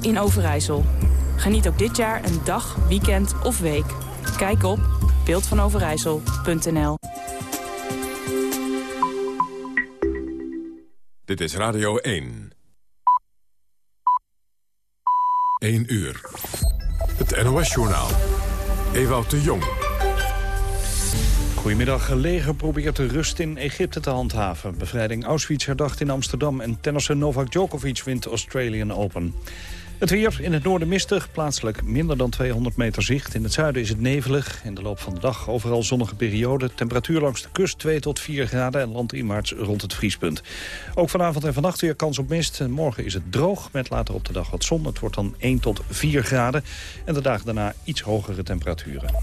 In Overijssel. Geniet ook dit jaar een dag, weekend of week. Kijk op beeldvanoverijssel.nl Dit is Radio 1. 1 uur. Het NOS-journaal. Ewout de Jong. Goedemiddag. Leger probeert de rust in Egypte te handhaven. Bevrijding Auschwitz herdacht in Amsterdam... en tennisser Novak Djokovic wint Australian Open. Het weer in het noorden mistig, plaatselijk minder dan 200 meter zicht. In het zuiden is het nevelig. In de loop van de dag overal zonnige periode. Temperatuur langs de kust 2 tot 4 graden en landinwaarts rond het vriespunt. Ook vanavond en vannacht weer kans op mist. Morgen is het droog met later op de dag wat zon. Het wordt dan 1 tot 4 graden. En de dagen daarna iets hogere temperaturen.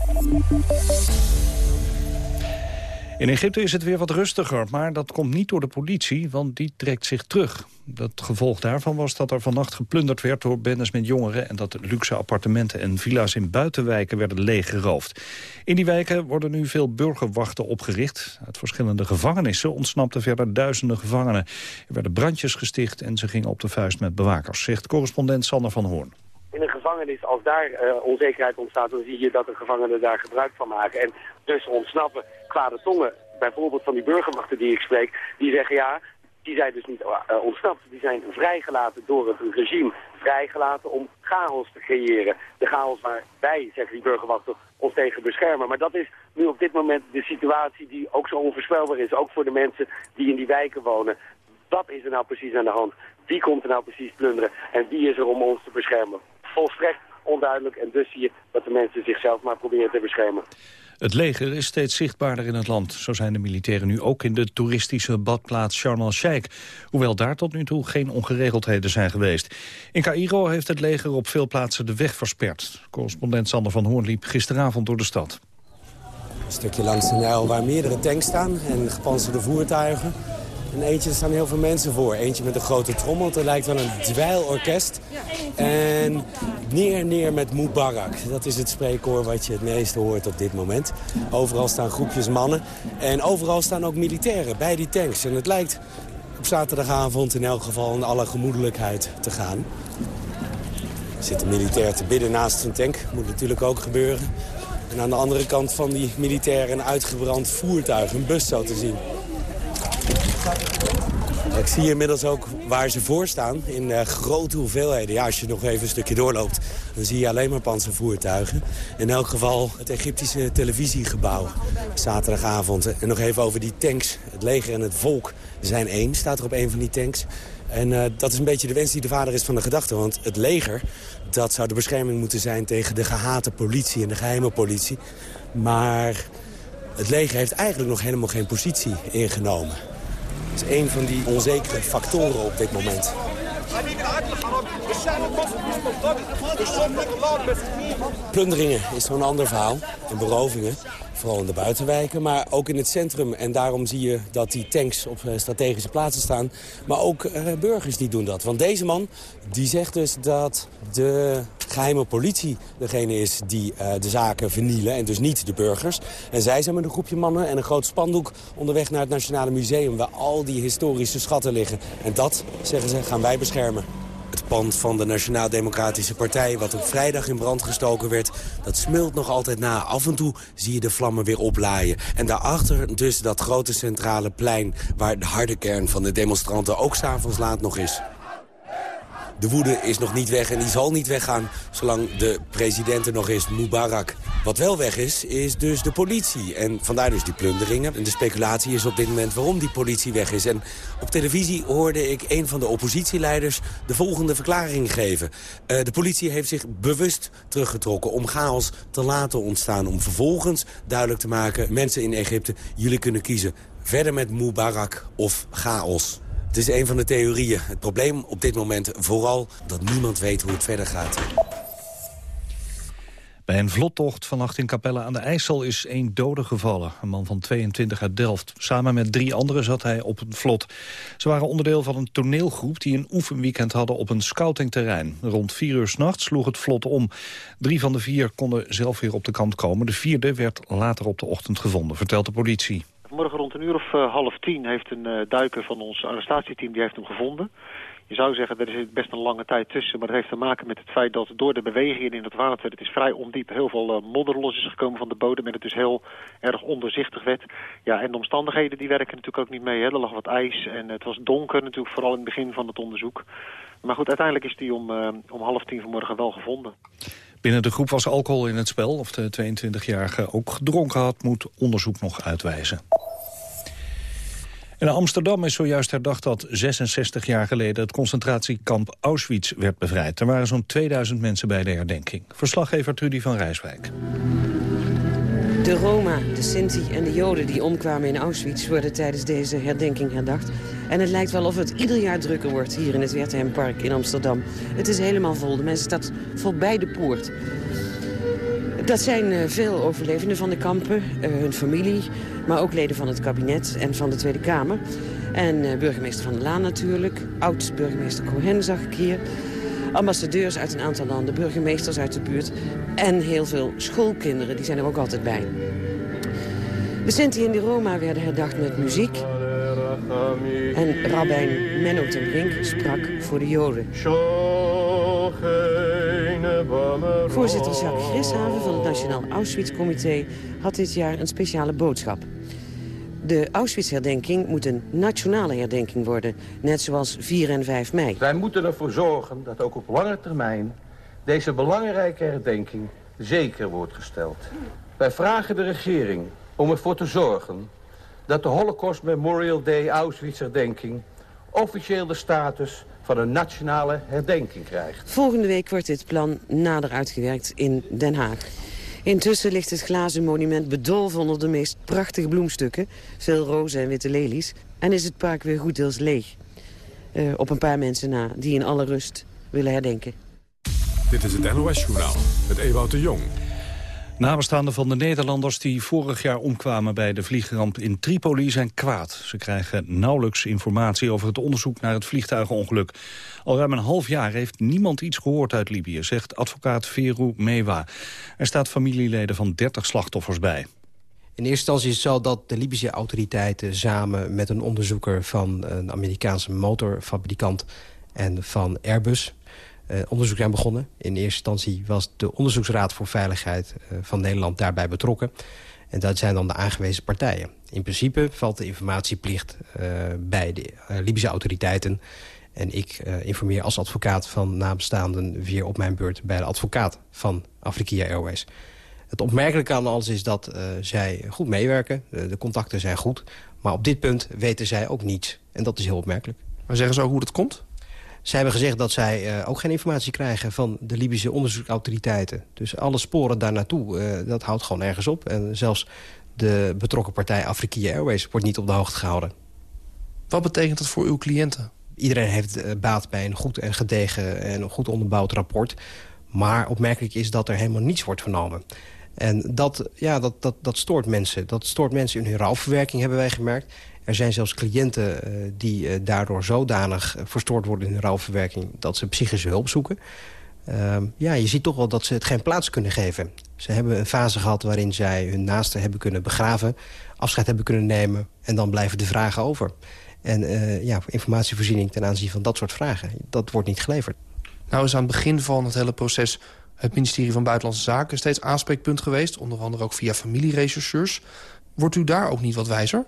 In Egypte is het weer wat rustiger, maar dat komt niet door de politie, want die trekt zich terug. Het gevolg daarvan was dat er vannacht geplunderd werd door bendes met jongeren... en dat luxe appartementen en villa's in buitenwijken werden leeggeroofd. In die wijken worden nu veel burgerwachten opgericht. Uit verschillende gevangenissen ontsnapten verder duizenden gevangenen. Er werden brandjes gesticht en ze gingen op de vuist met bewakers, zegt correspondent Sander van Hoorn in een gevangenis, als daar uh, onzekerheid ontstaat, dan zie je dat de gevangenen daar gebruik van maken. En dus ontsnappen kwade tongen, bijvoorbeeld van die burgerwachten die ik spreek, die zeggen ja, die zijn dus niet uh, ontsnapt. Die zijn vrijgelaten door het regime, vrijgelaten om chaos te creëren. De chaos waar wij, zeggen die burgerwachten, ons tegen beschermen. Maar dat is nu op dit moment de situatie die ook zo onvoorspelbaar is, ook voor de mensen die in die wijken wonen. Wat is er nou precies aan de hand? Wie komt er nou precies plunderen? En wie is er om ons te beschermen? volstrekt onduidelijk. En dus zie je dat de mensen zichzelf maar proberen te beschermen. Het leger is steeds zichtbaarder in het land. Zo zijn de militairen nu ook in de toeristische badplaats Sharm el-Sheikh. Hoewel daar tot nu toe geen ongeregeldheden zijn geweest. In Cairo heeft het leger op veel plaatsen de weg versperd. Correspondent Sander van Hoorn liep gisteravond door de stad. Een stukje langs de Nijl waar meerdere tanks staan en gepantserde voertuigen. En eentje staan heel veel mensen voor. Eentje met een grote trommel. Het lijkt wel een dweilorkest. En neer, neer met Mubarak. Dat is het spreekkoor wat je het meeste hoort op dit moment. Overal staan groepjes mannen. En overal staan ook militairen bij die tanks. En het lijkt op zaterdagavond in elk geval in alle gemoedelijkheid te gaan. Er zit een militair te bidden naast een tank. Moet natuurlijk ook gebeuren. En aan de andere kant van die militairen een uitgebrand voertuig, een bus zo te zien. Ik zie inmiddels ook waar ze voor staan in uh, grote hoeveelheden. Ja, als je nog even een stukje doorloopt, dan zie je alleen maar panzervoertuigen. In elk geval het Egyptische televisiegebouw zaterdagavond. En nog even over die tanks. Het leger en het volk zijn één, staat er op een van die tanks. En uh, dat is een beetje de wens die de vader is van de gedachte. Want het leger, dat zou de bescherming moeten zijn tegen de gehate politie en de geheime politie. Maar het leger heeft eigenlijk nog helemaal geen positie ingenomen. Dat is een van die onzekere factoren op dit moment. Plunderingen is zo'n ander verhaal. En berovingen, vooral in de buitenwijken, maar ook in het centrum. En daarom zie je dat die tanks op eh, strategische plaatsen staan. Maar ook uh, burgers die doen dat. Want deze man die zegt dus dat de geheime politie degene is die uh, de zaken vernielen en dus niet de burgers. En zij zijn met een groepje mannen en een groot spandoek onderweg naar het Nationale Museum... waar al die historische schatten liggen. En dat, zeggen ze, gaan wij beschermen. Het pand van de Nationaal Democratische Partij, wat op vrijdag in brand gestoken werd, dat smult nog altijd na. Af en toe zie je de vlammen weer oplaaien. En daarachter dus dat grote centrale plein, waar de harde kern van de demonstranten ook s'avonds laat nog is. De woede is nog niet weg en die zal niet weggaan zolang de president er nog is, Mubarak. Wat wel weg is, is dus de politie. En vandaar dus die plunderingen. En de speculatie is op dit moment waarom die politie weg is. En op televisie hoorde ik een van de oppositieleiders de volgende verklaring geven. Uh, de politie heeft zich bewust teruggetrokken om chaos te laten ontstaan. Om vervolgens duidelijk te maken, mensen in Egypte, jullie kunnen kiezen. Verder met Mubarak of chaos. Het is een van de theorieën. Het probleem op dit moment vooral dat niemand weet hoe het verder gaat. Bij een vlottocht vannacht in Capelle aan de IJssel is één dode gevallen. Een man van 22 uit Delft. Samen met drie anderen zat hij op een vlot. Ze waren onderdeel van een toneelgroep die een oefenweekend hadden op een scoutingterrein. Rond vier uur s'nachts sloeg het vlot om. Drie van de vier konden zelf weer op de kant komen. De vierde werd later op de ochtend gevonden, vertelt de politie. Morgen rond een uur of uh, half tien heeft een uh, duiker van ons arrestatieteam die heeft hem gevonden. Je zou zeggen, er is best een lange tijd tussen. Maar dat heeft te maken met het feit dat door de bewegingen in het water... het is vrij ondiep, heel veel uh, modder los is gekomen van de bodem... en het dus heel erg onderzichtig werd. Ja, en de omstandigheden die werken natuurlijk ook niet mee. Hè. Er lag wat ijs en het was donker natuurlijk, vooral in het begin van het onderzoek. Maar goed, uiteindelijk is die om, om half tien vanmorgen wel gevonden. Binnen de groep was alcohol in het spel. Of de 22-jarige ook gedronken had, moet onderzoek nog uitwijzen. In Amsterdam is zojuist herdacht dat 66 jaar geleden... het concentratiekamp Auschwitz werd bevrijd. Er waren zo'n 2000 mensen bij de herdenking. Verslaggever Trudy van Rijswijk. De Roma, de Sinti en de Joden die omkwamen in Auschwitz... worden tijdens deze herdenking herdacht. En het lijkt wel of het ieder jaar drukker wordt hier in het Wertheimpark in Amsterdam. Het is helemaal vol. De mensen staan voorbij de poort. Dat zijn uh, veel overlevenden van de kampen, uh, hun familie... maar ook leden van het kabinet en van de Tweede Kamer. En uh, burgemeester Van der Laan natuurlijk. Oud-burgemeester Cohen zag ik hier. Ambassadeurs uit een aantal landen, burgemeesters uit de buurt... en heel veel schoolkinderen, die zijn er ook altijd bij. De Sinti en de Roma werden herdacht met muziek. En rabbijn Menno ten Brink sprak voor de Joden. Voorzitter Jacques Grishaven van het Nationaal Auschwitz-comité had dit jaar een speciale boodschap. De Auschwitz-herdenking moet een nationale herdenking worden, net zoals 4 en 5 mei. Wij moeten ervoor zorgen dat ook op lange termijn deze belangrijke herdenking zeker wordt gesteld. Wij vragen de regering om ervoor te zorgen dat de Holocaust Memorial Day Auschwitz-herdenking officieel de status van een nationale herdenking krijgt. Volgende week wordt dit plan nader uitgewerkt in Den Haag. Intussen ligt het glazen monument bedolven onder de meest prachtige bloemstukken. Veel rozen en witte lelies. En is het park weer goed deels leeg. Uh, op een paar mensen na die in alle rust willen herdenken. Dit is het NOS-journaal met Ewout de Jong. Nabestaanden van de Nederlanders die vorig jaar omkwamen bij de vliegramp in Tripoli zijn kwaad. Ze krijgen nauwelijks informatie over het onderzoek naar het vliegtuigongeluk. Al ruim een half jaar heeft niemand iets gehoord uit Libië, zegt advocaat Veru Mewa. Er staat familieleden van 30 slachtoffers bij. In eerste instantie zo dat de Libische autoriteiten samen met een onderzoeker van een Amerikaanse motorfabrikant en van Airbus uh, onderzoek zijn begonnen. In eerste instantie was de Onderzoeksraad voor Veiligheid uh, van Nederland daarbij betrokken. En dat zijn dan de aangewezen partijen. In principe valt de informatieplicht uh, bij de Libische autoriteiten. En ik informeer als advocaat van nabestaanden weer op mijn beurt bij de advocaat van Afrikia Airways. Het opmerkelijke aan alles is dat zij goed meewerken. de contacten zijn goed. Maar op dit punt weten zij ook niets. En dat is heel opmerkelijk. Maar zeggen ze ook hoe dat komt? Zij hebben gezegd dat zij uh, ook geen informatie krijgen van de Libische onderzoeksautoriteiten. Dus alle sporen daar naartoe, dat houdt gewoon ergens op. En zelfs de betrokken partij Afrika Airways wordt niet op de hoogte gehouden. Wat betekent dat voor uw cliënten? Iedereen heeft uh, baat bij een goed en gedegen en een goed onderbouwd rapport. Maar opmerkelijk is dat er helemaal niets wordt vernomen. En dat, ja, dat, dat, dat stoort mensen. Dat stoort mensen in hun rouwverwerking, hebben wij gemerkt. Er zijn zelfs cliënten uh, die uh, daardoor zodanig verstoord worden in hun rouwverwerking... dat ze psychische hulp zoeken. Ehm, ja, je ziet toch wel dat ze het geen plaats kunnen geven. Ze hebben een fase gehad waarin zij hun naasten hebben kunnen begraven... afscheid hebben kunnen nemen en dan blijven de vragen over. En ja, informatievoorziening ten aanzien van dat soort vragen, dat wordt niet geleverd. Nou is aan het begin van het hele proces het ministerie van Buitenlandse Zaken steeds aanspreekpunt geweest. Onder andere ook via familierechercheurs. Wordt u daar ook niet wat wijzer?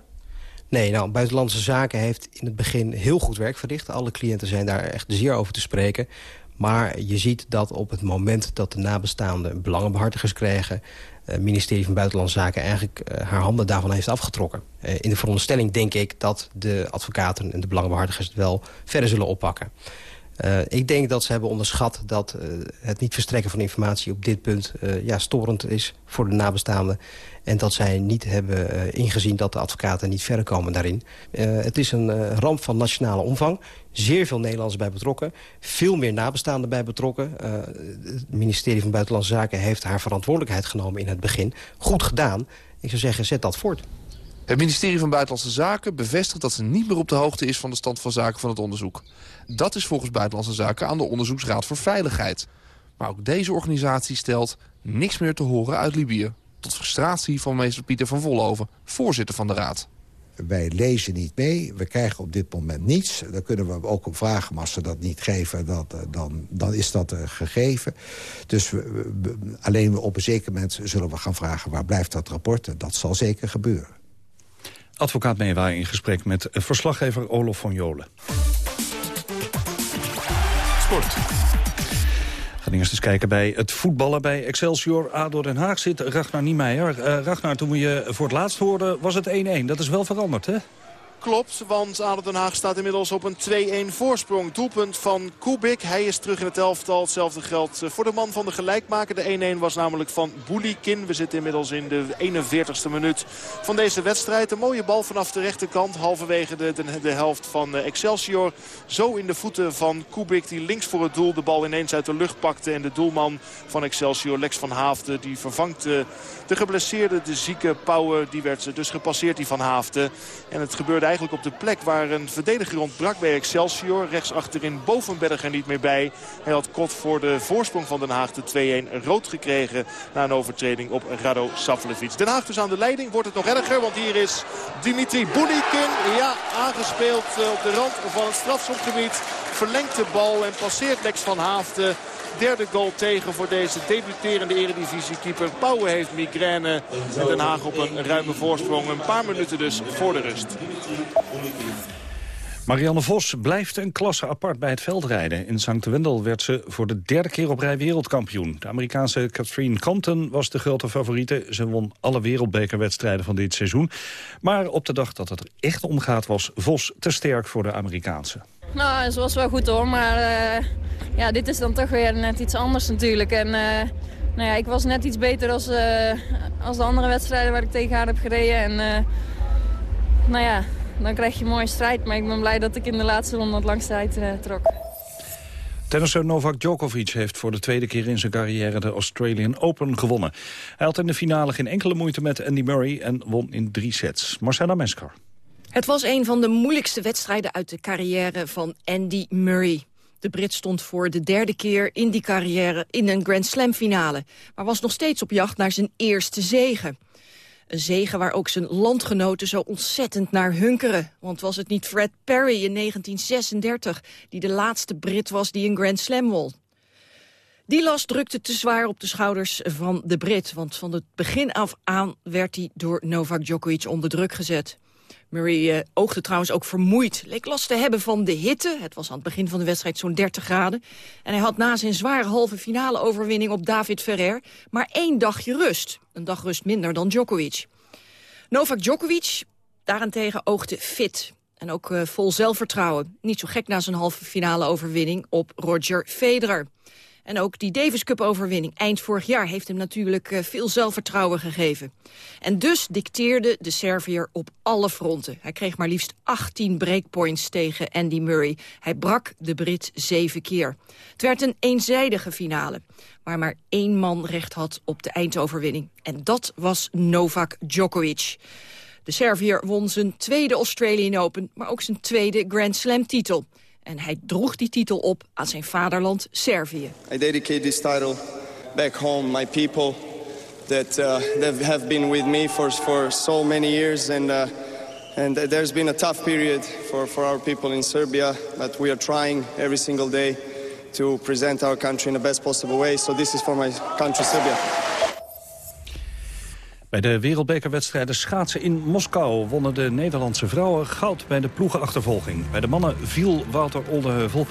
Nee, nou, Buitenlandse Zaken heeft in het begin heel goed werk verricht. Alle cliënten zijn daar echt zeer over te spreken. Maar je ziet dat op het moment dat de nabestaanden belangenbehartigers kregen... het ministerie van Buitenlandse Zaken eigenlijk uh, haar handen daarvan heeft afgetrokken. Uh, in de veronderstelling denk ik dat de advocaten en de belangenbehartigers het wel verder zullen oppakken. Ik denk dat ze hebben onderschat dat het niet verstrekken van informatie op dit punt ja, storend is voor de nabestaanden. En dat zij niet hebben ingezien dat de advocaten niet verder komen daarin. het is een ramp van nationale omvang. Zeer veel Nederlanders bij betrokken. Veel meer nabestaanden bij betrokken. het ministerie van Buitenlandse Zaken heeft haar verantwoordelijkheid genomen in het begin. Goed gedaan. Ik zou zeggen, zet dat voort. Het ministerie van Buitenlandse Zaken bevestigt dat ze niet meer op de hoogte is van de stand van zaken van het onderzoek. Dat is volgens Buitenlandse Zaken aan de Onderzoeksraad voor Veiligheid. Maar ook deze organisatie stelt niks meer te horen uit Libië. Tot frustratie van meester Pieter van Volhoven, voorzitter van de raad. wij lezen niet mee. We krijgen op dit moment niets. Dan kunnen we ook op vragen, maar als ze dat niet geven... Dat, eh, dan, dan is dat uh, gegeven. Dus we, we, alleen op een zeker moment zullen we gaan vragen... waar blijft dat rapport? En dat zal zeker gebeuren. Advocaat Meewa in gesprek met verslaggever Olof van Jolen. Sport. Gaan eerst eens kijken bij het voetballen bij Excelsior. ADO Den Haag zit Ragnar Niemeyer. Uh, Ragnar, toen we je voor het laatst hoorden was het 1-1. Dat is wel veranderd, hè? Klopt, want ADO Den Haag staat inmiddels op een 2-1 voorsprong. Doelpunt van Kubik. Hij is terug in het elftal. Hetzelfde geldt voor de man van de gelijkmaker. De 1-1 was namelijk van Boulikin. We zitten inmiddels in de 41ste minuut van deze wedstrijd. Een mooie bal vanaf de rechterkant. Halverwege de, de, helft van Excelsior. Zo in de voeten van Kubik die links voor het doel de bal ineens uit de lucht pakte. En de doelman van Excelsior, Lex van Haafden, die vervangt de, de geblesseerde, de zieke Pauwen. Die werd dus gepasseerd, die van Haafden. En het gebeurde eigenlijk op de plek waar een verdediger ontbrak bij Excelsior. Rechts achterin Bovenberg er niet meer bij. Hij had kot voor de voorsprong van Den Haag de 2-1 rood gekregen. Na een overtreding op Rado Savlevic. Den Haag dus aan de leiding. Wordt het nog erger, want hier is Dimitri Boulikin. Ja, aangespeeld eh, op de rand van het strafschopgebied. Verlengt de bal en passeert Lex van Haafden derde goal tegen voor deze debuterende eredivisiekeeper. Pauwen heeft migraine en Den Haag op een ruime voorsprong. Een paar minuten dus voor de rust. Marianne Vos blijft een klasse apart bij het veldrijden. In St. Wendel werd ze voor de derde keer op rij wereldkampioen. De Amerikaanse Catherine Compton was de grote favoriete. Ze won alle wereldbekerwedstrijden van dit seizoen. Maar op de dag dat het er echt om gaat was Vos te sterk voor de Amerikaanse. Nou, ze was wel goed hoor, maar uh, ja, dit is dan toch weer net iets anders natuurlijk. En uh, nou ja, ik was net iets beter als, uh, als de andere wedstrijden waar ik tegen haar heb gereden. En nou ja, dan krijg je een mooie strijd. Maar ik ben blij dat ik in de laatste ronde het langste tijd trok. Tennisser Novak Djokovic heeft voor de tweede keer in zijn carrière de Australian Open gewonnen. Hij had in de finale geen enkele moeite met Andy Murray en won in drie sets. Marcella Meskar. Het was een van de moeilijkste wedstrijden uit de carrière van Andy Murray. De Brit stond voor de derde keer in die carrière in een Grand Slam finale... maar was nog steeds op jacht naar zijn eerste zegen. Een zegen waar ook zijn landgenoten zo ontzettend naar hunkeren. Want was het niet Fred Perry in 1936 die de laatste Brit was die een Grand Slam won? Die last drukte te zwaar op de schouders van de Brit... want van het begin af aan werd hij door Novak Djokovic onder druk gezet. Murray uh, oogde trouwens ook vermoeid. Leek last te hebben van de hitte. Het was aan het begin van de wedstrijd zo'n 30 graden. En hij had na zijn zware halve finale overwinning op David Ferrer... maar één dagje rust. Een dag rust minder dan Djokovic. Novak Djokovic daarentegen oogde fit. En ook uh, vol zelfvertrouwen. Niet zo gek na zijn halve finale overwinning op Roger Federer. En ook die Davis Cup overwinning eind vorig jaar heeft hem natuurlijk uh, veel zelfvertrouwen gegeven. En dus dicteerde de Serviër op alle fronten. Hij kreeg maar liefst 18 breakpoints tegen Andy Murray. Hij brak de Brit zeven keer. Het werd een eenzijdige finale, waar maar één man recht had op de eindoverwinning. En dat was Novak Djokovic. De Serviër won zijn tweede Australian Open, maar ook zijn tweede Grand Slam titel. En hij droeg die titel op aan zijn vaderland Servië. I dedicate this title back home, my people that uh, have been with me for for so many years and uh, and there's been a tough period for for our people in Serbia, but we are trying every single day to present our country in the best possible way. So this is for my country Serbia. Bij de wereldbekerwedstrijden schaatsen in Moskou wonnen de Nederlandse vrouwen goud bij de ploegenachtervolging. Bij de mannen viel Wouter Oldeheuvel.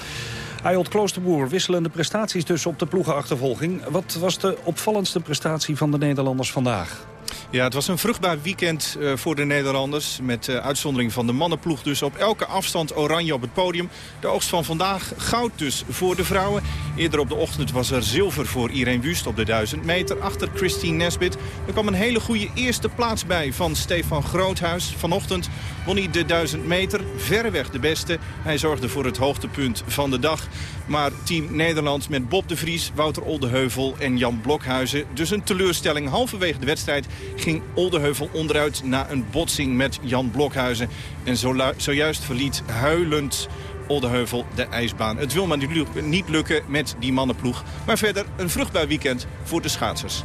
Ayot Kloosterboer, wisselende prestaties dus op de ploegenachtervolging. Wat was de opvallendste prestatie van de Nederlanders vandaag? Ja, het was een vruchtbaar weekend uh, voor de Nederlanders. Met uh, uitzondering van de mannenploeg dus op elke afstand oranje op het podium. De oogst van vandaag goud dus voor de vrouwen. Eerder op de ochtend was er zilver voor Irene Wust op de 1000 meter. Achter Christine Nesbit. Er kwam een hele goede eerste plaats bij van Stefan Groothuis. Vanochtend won de 1000 meter. Verreweg de beste. Hij zorgde voor het hoogtepunt van de dag. Maar team Nederland met Bob de Vries, Wouter Oldeheuvel en Jan Blokhuizen. Dus een teleurstelling halverwege de wedstrijd ging Oldeheuvel onderuit na een botsing met Jan Blokhuizen. En zojuist verliet huilend Oldeheuvel de ijsbaan. Het wil maar niet lukken met die mannenploeg. Maar verder een vruchtbaar weekend voor de schaatsers.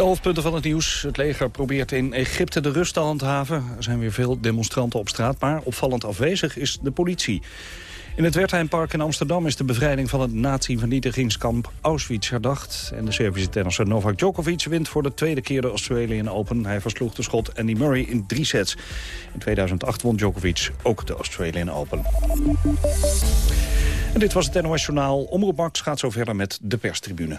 De hoofdpunten van het nieuws. Het leger probeert in Egypte de rust te handhaven. Er zijn weer veel demonstranten op straat, maar opvallend afwezig is de politie. In het Wertheimpark in Amsterdam is de bevrijding van het nazi-vernietigingskamp Auschwitz herdacht. En de Servische tennisser Novak Djokovic wint voor de tweede keer de Australian Open. Hij versloeg de schot Andy Murray in drie sets. In 2008 won Djokovic ook de Australian Open. En dit was het NOS Journaal. Omroep Max gaat zo verder met de perstribune.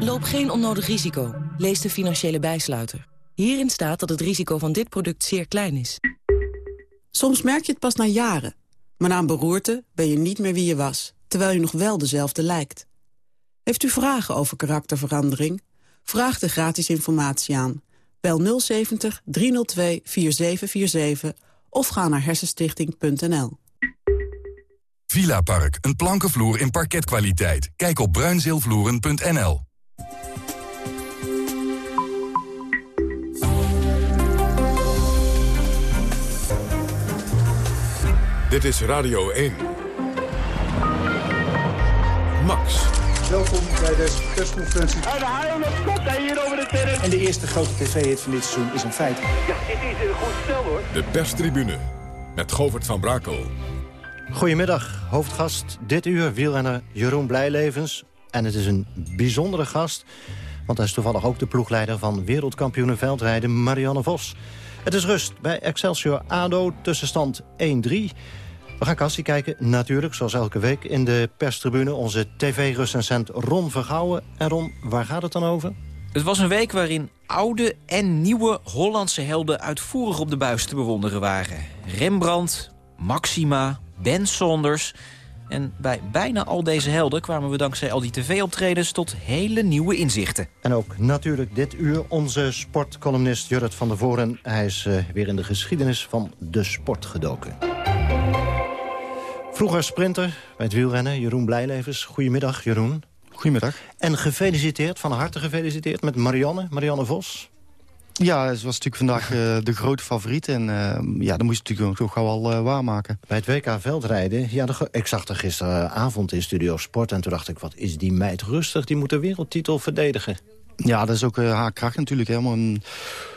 Loop geen onnodig risico. Lees de financiële bijsluiter. Hierin staat dat het risico van dit product zeer klein is. Soms merk je het pas na jaren. Maar na een beroerte ben je niet meer wie je was, terwijl je nog wel dezelfde lijkt. Heeft u vragen over karakterverandering? Vraag de gratis informatie aan. Bel 070 302 4747 of ga naar hersenstichting.nl. Villa Park, een plankenvloer in parketkwaliteit. Kijk op bruinzeelvloeren.nl. Dit is Radio 1. Max. Welkom bij deze persconferentie. En de haal komt hij hier over de terrein. En de eerste grote tv-hit van dit seizoen is een feit. Ja, dit is een goed stel hoor. De perstribune met Govert van Brakel. Goedemiddag, hoofdgast dit uur wielrenner Jeroen Blijlevens. En het is een bijzondere gast, want hij is toevallig ook de ploegleider... van wereldkampioenen veldrijden Marianne Vos. Het is rust bij Excelsior ADO, tussenstand 1-3. We gaan kassie kijken, natuurlijk, zoals elke week in de perstribune. Onze tv-recensent Ron Vergouwen. En Ron, waar gaat het dan over? Het was een week waarin oude en nieuwe Hollandse helden... uitvoerig op de buis te bewonderen waren. Rembrandt, Maxima, Ben Saunders... En bij bijna al deze helden kwamen we dankzij al die tv-optredens tot hele nieuwe inzichten. En ook natuurlijk dit uur onze sportcolumnist Jurrit van der Voren. Hij is uh, weer in de geschiedenis van de sport gedoken. Vroeger sprinter bij het wielrennen, Jeroen Blijlevens. Goedemiddag, Jeroen. Goedemiddag. En gefeliciteerd, van harte gefeliciteerd met Marianne, Marianne Vos. Ja, ze was natuurlijk vandaag uh, de grote favoriet. En uh, ja, dat moest je natuurlijk toch wel uh, waarmaken. Bij het WK veldrijden, ja, de, ik zag er gisteravond in Studio Sport... en toen dacht ik, wat is die meid rustig, die moet de wereldtitel verdedigen. Ja, dat is ook haar kracht natuurlijk, hè, om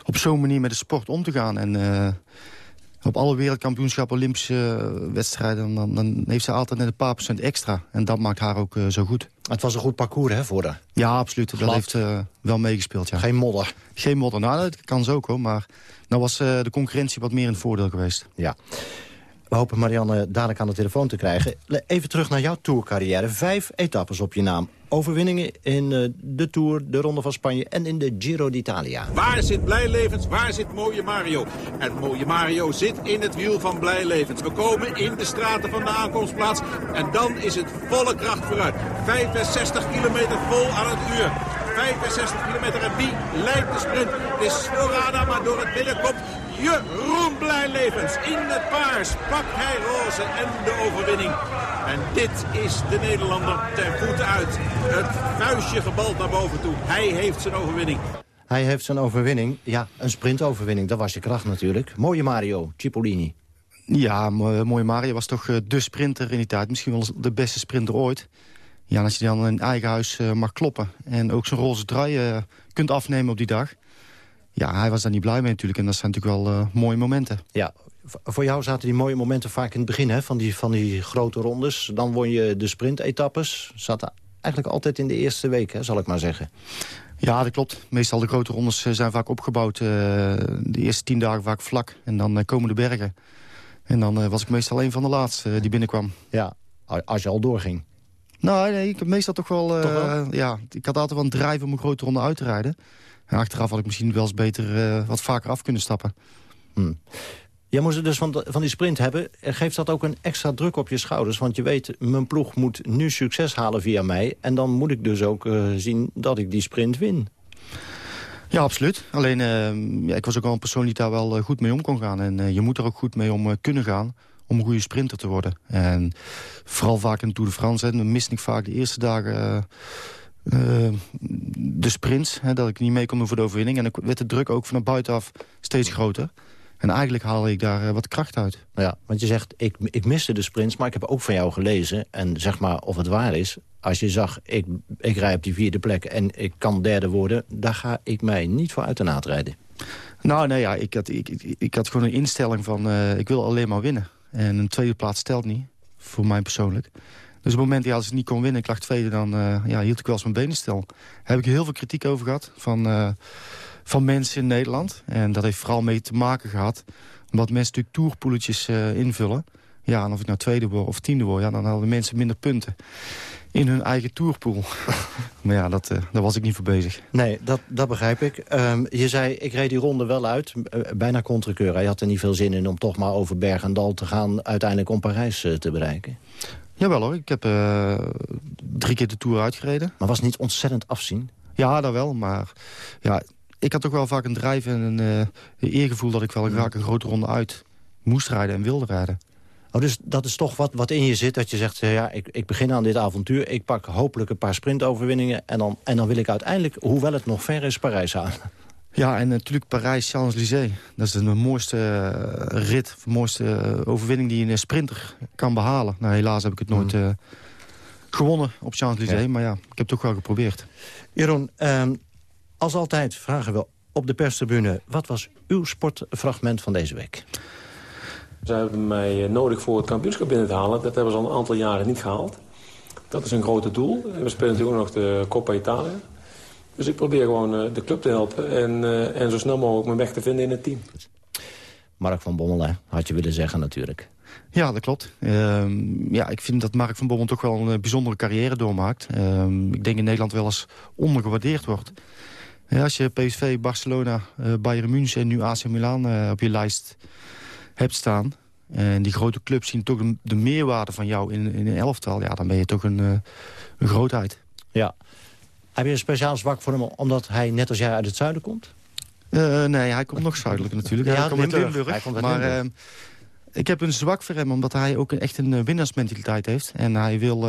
op zo'n manier met de sport om te gaan. En op alle wereldkampioenschappen, Olympische wedstrijden... Dan, dan, heeft ze altijd net een paar procent extra. En dat maakt haar ook zo goed. Het was een goed parcours, hè, voor haar? Ja, absoluut. Glad. Dat heeft uh, wel meegespeeld, ja. Geen modder? Geen modder. Nou, dat kan zo ook, hoor. Maar nou was uh, de concurrentie wat meer het voordeel geweest. Ja. We hopen Marianne dadelijk aan de telefoon te krijgen. Even terug naar jouw tourcarrière. Vijf etappes op je naam. Overwinningen in uh, de Tour, de Ronde van Spanje en in de Giro d'Italia. Waar zit Blijlevens? Waar zit mooie Mario? En mooie Mario zit in het wiel van Blijlevens. We komen in de straten van de aankomstplaats. En dan is het volle kracht vooruit. 65 kilometer vol aan het uur. 65 kilometer. En wie leidt de sprint? Het is maar door het midden komt Jeroen Blijlevens. In het paars pakt hij roze en de overwinning. En dit is de Nederlander ten voeten uit. Het vuistje gebald naar boven toe. Hij heeft zijn overwinning. Hij heeft zijn overwinning. Ja, een sprintoverwinning. Dat was je kracht natuurlijk. Mooie Mario, Cipollini. Ja, mooie Mario was toch de sprinter in die tijd. Misschien wel de beste sprinter ooit. Ja, als je dan in eigen huis uh, mag kloppen en ook zo'n roze draai kunt afnemen op die dag. Ja, hij was daar niet blij mee natuurlijk. En dat zijn natuurlijk wel uh, mooie momenten. Ja, voor jou zaten die mooie momenten vaak in het begin hè, van, die, van die grote rondes. Dan won je de sprintetappes. Zat eigenlijk altijd in de eerste week, hè, zal ik maar zeggen. Ja, dat klopt. Meestal de grote rondes zijn vaak opgebouwd. de eerste tien dagen vaak vlak. En dan komen de bergen. En dan was ik meestal een van de laatste die binnenkwam. Ja, als je al doorging. Nou, nee, ik heb meestal toch wel, toch wel? Ja, ik had altijd wel een drijf om een grote ronde uit te rijden. En achteraf had ik misschien wel eens beter uh, wat vaker af kunnen stappen. Hmm. Jij moest het dus van, de, van die sprint hebben. Geeft dat ook een extra druk op je schouders? Want je weet, mijn ploeg moet nu succes halen via mij. En dan moet ik dus ook uh, zien dat ik die sprint win. Ja, absoluut. Alleen, uh, ja, ik was ook al een persoon die daar wel goed mee om kon gaan. En je moet er ook goed mee om kunnen gaan om een goede sprinter te worden. En vooral vaak in de Tour de France, hè, dan miste ik vaak de eerste dagen... de sprints, hè, dat ik niet mee kon doen voor de overwinning. En dan werd de druk ook van buitenaf steeds groter. En eigenlijk haalde ik daar eh, wat kracht uit. Ja, want je zegt, ik, ik miste de sprints, maar ik heb ook van jou gelezen... en zeg maar of het waar is, als je zag, ik, ik rij op die vierde plek... en ik kan derde worden, daar ga ik mij niet voor uit de naad rijden. Nou, nee, ja, ik had, ik, ik, ik had gewoon een instelling van, uh, ik wil alleen maar winnen. En een tweede plaats stelt niet, voor mij persoonlijk. Dus op het moment ja, als ik niet kon winnen, ik lag tweede... dan uh, ja, hield ik wel eens mijn benen stil. Daar heb ik heel veel kritiek over gehad van... Uh, van mensen in Nederland. En dat heeft vooral mee te maken gehad... omdat mensen natuurlijk tourpoeletjes uh, invullen. Ja, en of ik nou tweede word of tiende word... Ja, dan hadden mensen minder punten in hun eigen tourpool. maar ja, dat, uh, daar was ik niet voor bezig. Nee, dat, dat begrijp ik. Um, je zei, ik reed die ronde wel uit, uh, bijna contrekeur. Hij had er niet veel zin in om toch maar over berg en dal te gaan... uiteindelijk om Parijs uh, te bereiken. Jawel hoor, ik heb drie keer de Tour uitgereden. Maar was niet ontzettend afzien? Ja, dat wel, maar ja, ik had toch wel vaak een drijf en een, uh, een eergevoel... dat ik wel graag een grote ronde uit moest rijden en wilde rijden. Oh, dus dat is toch wat, wat in je zit, dat je zegt... ja, ik, ik begin aan dit avontuur, ik pak hopelijk een paar sprintoverwinningen... en dan, en dan wil ik uiteindelijk, hoewel het nog ver is, Parijs aan. Ja, en natuurlijk Parijs-Champs-Élysées. Dat is de mooiste uh, rit, de mooiste overwinning die een sprinter kan behalen. Nou, helaas heb ik het nooit uh, gewonnen op Champs-Élysées, ja. maar ja, ik heb het toch wel geprobeerd. Jeroen, um, als altijd vragen we op de perstribune... wat was uw sportfragment van deze week? Ze hebben mij nodig voor het kampioenschap binnen te halen. Dat hebben ze al een aantal jaren niet gehaald. Dat is een grote doel. We spelen natuurlijk ook nog de Coppa Italia. Dus ik probeer gewoon de club te helpen... en, en zo snel mogelijk mijn weg te vinden in het team. Mark van Bommel, hè? had je willen zeggen natuurlijk. Ja, dat klopt. Uh, ja, ik vind dat Mark van Bommel toch wel een bijzondere carrière doormaakt. Uh, ik denk in Nederland wel eens ondergewaardeerd wordt. Ja, als je PSV, Barcelona, uh, Bayern München en nu AC Milan uh, op je lijst hebt staan... en die grote clubs zien toch de, de meerwaarde van jou in, in een elftal... Ja, dan ben je toch een, uh, een grootheid. Ja. Heb je een speciaal zwak voor hem omdat hij net als jij uit het zuiden komt? nee, hij komt nog zuidelijker natuurlijk. Ja, hij komt Limburg. uit Limburg. Hij komt uit maar Limburg. ik heb een zwak voor hem omdat hij ook echt een winnaarsmentaliteit heeft. En hij wil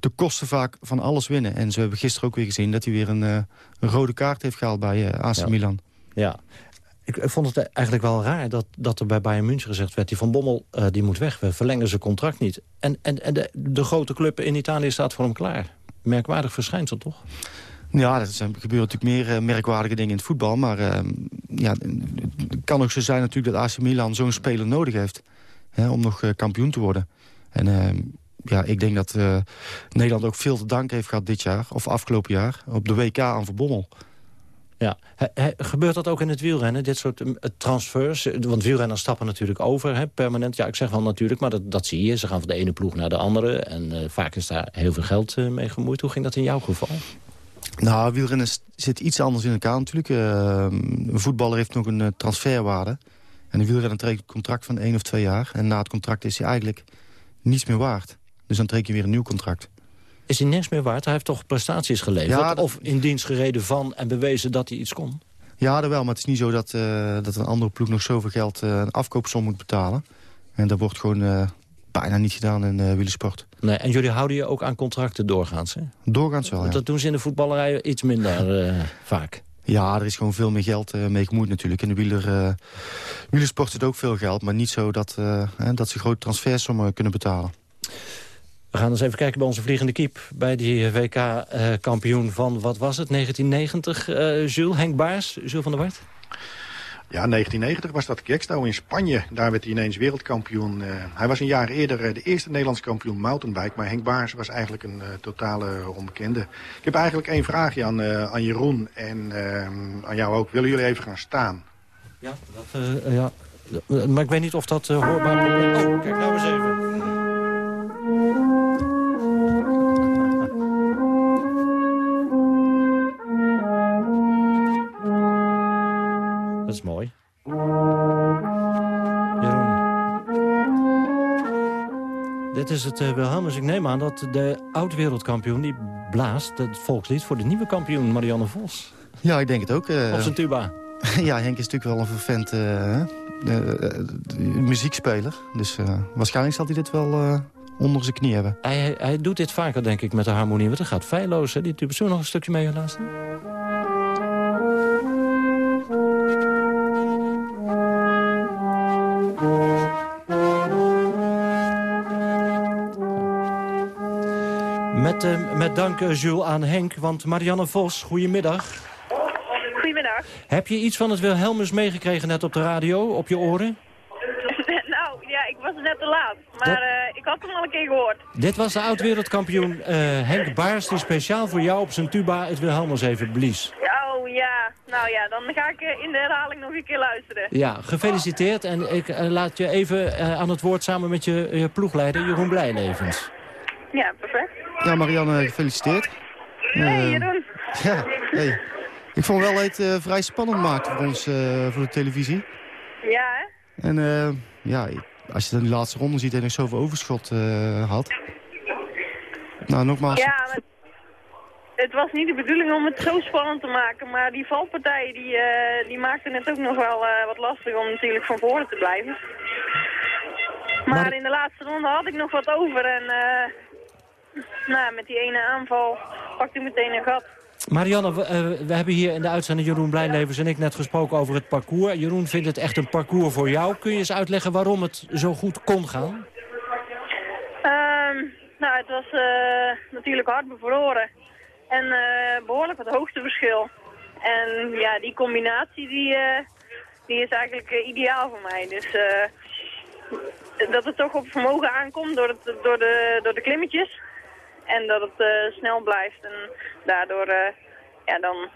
de kosten vaak van alles winnen. En ze hebben gisteren ook weer gezien dat hij weer een, een rode kaart heeft gehaald bij AC ja. Milan. Ja, ik, ik, vond het eigenlijk wel raar dat, dat er bij Bayern München gezegd werd... die Van Bommel die moet weg, we verlengen zijn contract niet. En, en, en de, de grote club in Italië staat voor hem klaar. Merkwaardig verschijnsel, toch? Ja, er gebeuren natuurlijk meer merkwaardige dingen in het voetbal. Maar ja, het kan ook zo zijn natuurlijk dat AC Milan zo'n speler nodig heeft... Hè, om nog kampioen te worden. En ja, ik denk dat Nederland ook veel te danken heeft gehad dit jaar... of afgelopen jaar, op de WK aan Verbommel. Ja, gebeurt dat ook in het wielrennen, dit soort uh, transfers? Want wielrenners stappen natuurlijk over, permanent. Ja, ik zeg wel natuurlijk, maar dat, dat zie je. Ze gaan van de ene ploeg naar de andere. En uh, vaak is daar heel veel geld mee gemoeid. Hoe ging dat in jouw geval? Nou, wielrennen zit iets anders in elkaar natuurlijk. een voetballer heeft nog een transferwaarde. En een wielrenner trekt een contract van één of twee jaar. En na het contract is hij eigenlijk niets meer waard. Dus dan trek je weer een nieuw contract. Is hij niks meer waard? Hij heeft toch prestaties geleverd? Ja. Of in dienst gereden van en bewezen dat hij iets kon? Ja, dat wel. Maar het is niet zo dat, uh, dat een andere ploeg nog zoveel geld... Uh, een afkoopsom moet betalen. En dat wordt gewoon uh, bijna niet gedaan in wielersport. Nee, en jullie houden je ook aan contracten doorgaans, hè? Doorgaans wel, ja. Dat doen ze in de voetballerij iets minder vaak. Ja, er is gewoon veel meer geld mee gemoeid natuurlijk. In de wieler, wielersport zit ook veel geld, maar niet zo dat, hè, dat ze grote transfersommen kunnen betalen. We gaan eens even kijken bij onze vliegende kiep. Bij die WK-kampioen van, wat was het, 1990, Jules, Henk Baars, Jules van der Wart? Ja, 1990 was dat Kekstouw in Spanje. Daar werd hij ineens wereldkampioen. Uh, hij was een jaar eerder uh, de eerste Nederlandse kampioen mountainbike. Maar Henk Baars was eigenlijk een uh, totale onbekende. Ik heb eigenlijk één vraagje aan, aan Jeroen en aan jou ook. Willen jullie even gaan staan? Ja, dat, ja. maar ik weet niet of dat hoorbaar is. Oh, kijk nou eens even. Is het uh, Wilhelmus. Ik neem aan dat de oud-wereldkampioen die blaast het volkslied voor de nieuwe kampioen Marianne Vos. Ja, ik denk het ook. Uh... Op zijn tuba. ja, Henk is natuurlijk wel een vervent uh, muziekspeler. Dus waarschijnlijk zal hij dit wel onder zijn knie hebben. Hij, hij doet dit vaker, denk ik, met de harmonie. Want het gaat feilloos, hè? Die tuba. Zullen nog een stukje mee luisteren? Met, dank, uh, Jules, aan Henk. Want Marianne Vos, goedemiddag. Goedemiddag. Heb je iets van het Wilhelmus meegekregen net op de radio, op je oren? nou, ja, ik was net te laat. Maar uh, ik had hem al een keer gehoord. Dit was de oud-wereldkampioen Henk Baars... die speciaal voor jou op zijn tuba het Wilhelmus even blies. Oh ja, nou ja, dan ga ik in de herhaling nog een keer luisteren. Ja, gefeliciteerd. En ik laat je even aan het woord samen met je, je ploegleider Jeroen Blijlevens. Ja, perfect. Ja, Marianne, gefeliciteerd. Hey, Jeroen. Ja, hey. Ik vond wel het uh, vrij spannend maken voor ons, uh, voor de televisie. Ja, hè? En uh, ja, als je dan die laatste ronde ziet en ik zoveel overschot had. Nou, nogmaals. Ja, maar het was niet de bedoeling om het zo spannend te maken. Maar die valpartijen die, die maakten het ook nog wel wat lastig om natuurlijk van voren te blijven. Maar, maar, in de laatste ronde had ik nog wat over en nou, met die ene aanval pakte ik meteen een gat. Marianne, we, uh, we, hebben hier in de uitzending Jeroen Blijlevens en ik net gesproken over het parcours. Jeroen vindt het echt een parcours voor jou. Kun je eens uitleggen waarom het zo goed kon gaan? Um, nou, het was uh, natuurlijk hard bevroren. En uh, behoorlijk wat hoogteverschil. En ja, die combinatie die, die is eigenlijk ideaal voor mij. Dus dat het toch op vermogen aankomt door, het, door, de, door de klimmetjes. En dat het uh, snel blijft. En daardoor, uh, ja, dan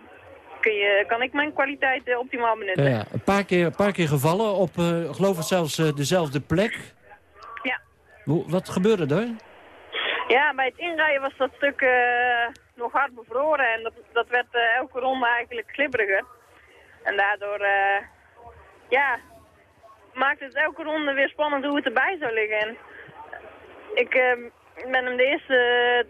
kun je, kan ik mijn kwaliteit uh, optimaal benutten. Ja, een, paar keer, een paar keer gevallen op, geloof ik zelfs dezelfde plek. Ja. Hoe, wat gebeurde er? Ja, bij het inrijden was dat stuk nog hard bevroren. En dat, dat werd elke ronde eigenlijk glibberiger. En daardoor, ja, maakte het elke ronde weer spannend hoe het erbij zou liggen. En ik ik ben hem de eerste eh,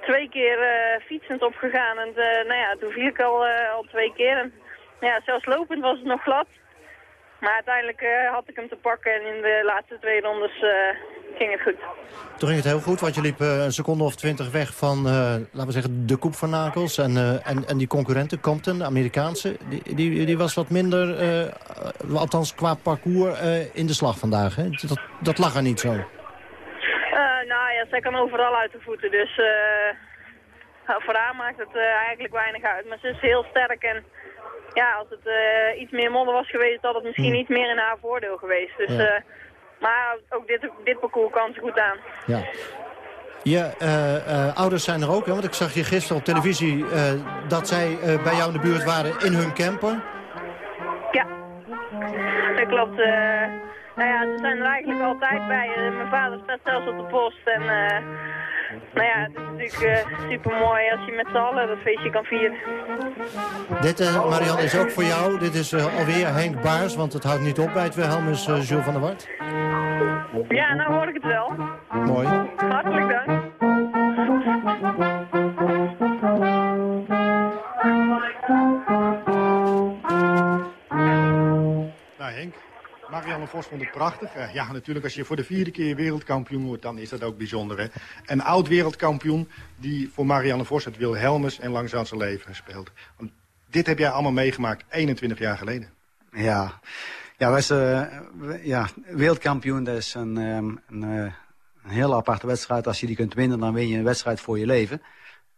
twee keer uh, fietsend opgegaan. En uh, nou ja, toen viel ik al, al twee keer. En, ja, zelfs lopend was het nog glad. Maar uiteindelijk had ik hem te pakken en in de laatste twee rondes ging het goed. Toen ging het heel goed, want je liep een seconde of twintig weg van, laten we zeggen, de Koep van Nakels. En, en, en die concurrenten, Compton, de Amerikaanse, die, die, die was wat minder, althans qua parcours, in de slag vandaag. Hè? Dat, dat lag er niet zo ja, zij kan overal uit de voeten. Dus uh, voor haar maakt het uh, eigenlijk weinig uit. Maar ze is heel sterk en ja, als het uh, iets meer modder was geweest, had het misschien hmm. iets meer in haar voordeel geweest. Dus, ja. maar ook dit, dit parcours kan ze goed aan. Ja. Je ouders zijn er ook, hè? want ik zag je gisteren op televisie dat zij bij jou in de buurt waren in hun camper. Ja, dat klopt. Nou ja, ze zijn er eigenlijk altijd bij. Uh, mijn vader staat zelfs op de post. En uh, nou ja, het is natuurlijk uh, super mooi als je met z'n allen dat feestje kan vieren. Dit, Marianne, is ook voor jou. Dit is alweer Henk Baars, want het houdt niet op bij het Wilhelmus Jules van der Wart. Ja, nou hoor ik het wel. Mooi. Hartelijk dank. Marianne Vos vond het prachtig. Uh, ja, natuurlijk als je voor de vierde keer wereldkampioen wordt, dan is dat ook bijzonder. Hè? Een oud wereldkampioen die voor Marianne Vos het Wilhelmus en lang zijn leven speelt. Want dit heb jij allemaal meegemaakt 21 jaar geleden. Ja, ja, was, uh, ja wereldkampioen dat is een, um, een, uh, een hele aparte wedstrijd. Als je die kunt winnen, dan win je een wedstrijd voor je leven.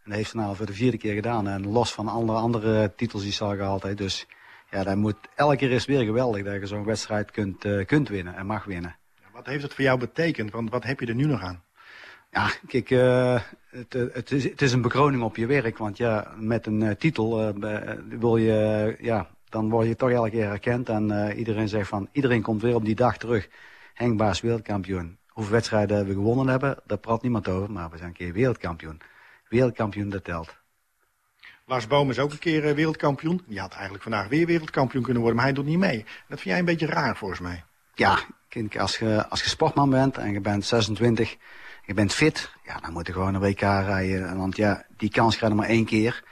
En dat heeft ze nou voor de vierde keer gedaan. En los van alle andere titels die ze al gehaald heeft. Dus ja, dat moet, elke keer is weer geweldig dat je zo'n wedstrijd kunt, uh, kunt winnen en mag winnen. Wat heeft het voor jou betekend? Want wat heb je er nu nog aan? Ja, kijk, uh, het, het, is, het is een bekroning op je werk. Want ja, met een uh, titel wil je, ja, dan word je toch elke keer herkend. En iedereen zegt van, iedereen komt weer op die dag terug. Henk Baas wereldkampioen. Hoeveel wedstrijden we gewonnen hebben, daar praat niemand over. Maar we zijn een keer wereldkampioen. Wereldkampioen, dat telt. Lars Boom is ook een keer wereldkampioen. Die had eigenlijk vandaag weer wereldkampioen kunnen worden, maar hij doet niet mee. Dat vind jij een beetje raar volgens mij. Ja, Kijk, als je, als je sportman bent en je bent 26, je bent fit, ja, dan moet je gewoon een WK rijden. Want ja, die kans krijg je maar één keer.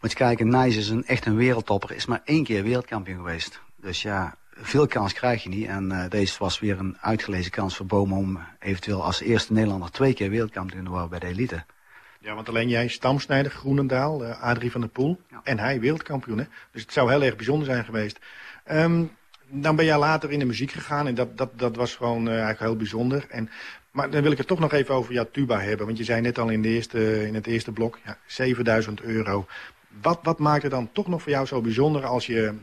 Moet je kijken, Nijs is een, echt een wereldtopper, is maar één keer wereldkampioen geweest. Dus ja, veel kans krijg je niet. En uh, deze was weer een uitgelezen kans voor Bomen om eventueel als eerste Nederlander twee keer wereldkampioen te worden bij de elite. Ja, want alleen jij, Stamsnijder, Groenendaal, uh, Adrie van der Poel en hij wereldkampioen. Hè? Dus het zou heel erg bijzonder zijn geweest. Um, dan ben jij later in de muziek gegaan en dat, dat, dat was gewoon uh, eigenlijk heel bijzonder. En, maar dan wil ik het toch nog even over jouw tuba hebben. Want je zei net al in, de eerste, in het eerste blok, ja, 7000 euro. Wat, wat maakt het dan toch nog voor jou zo bijzonder als je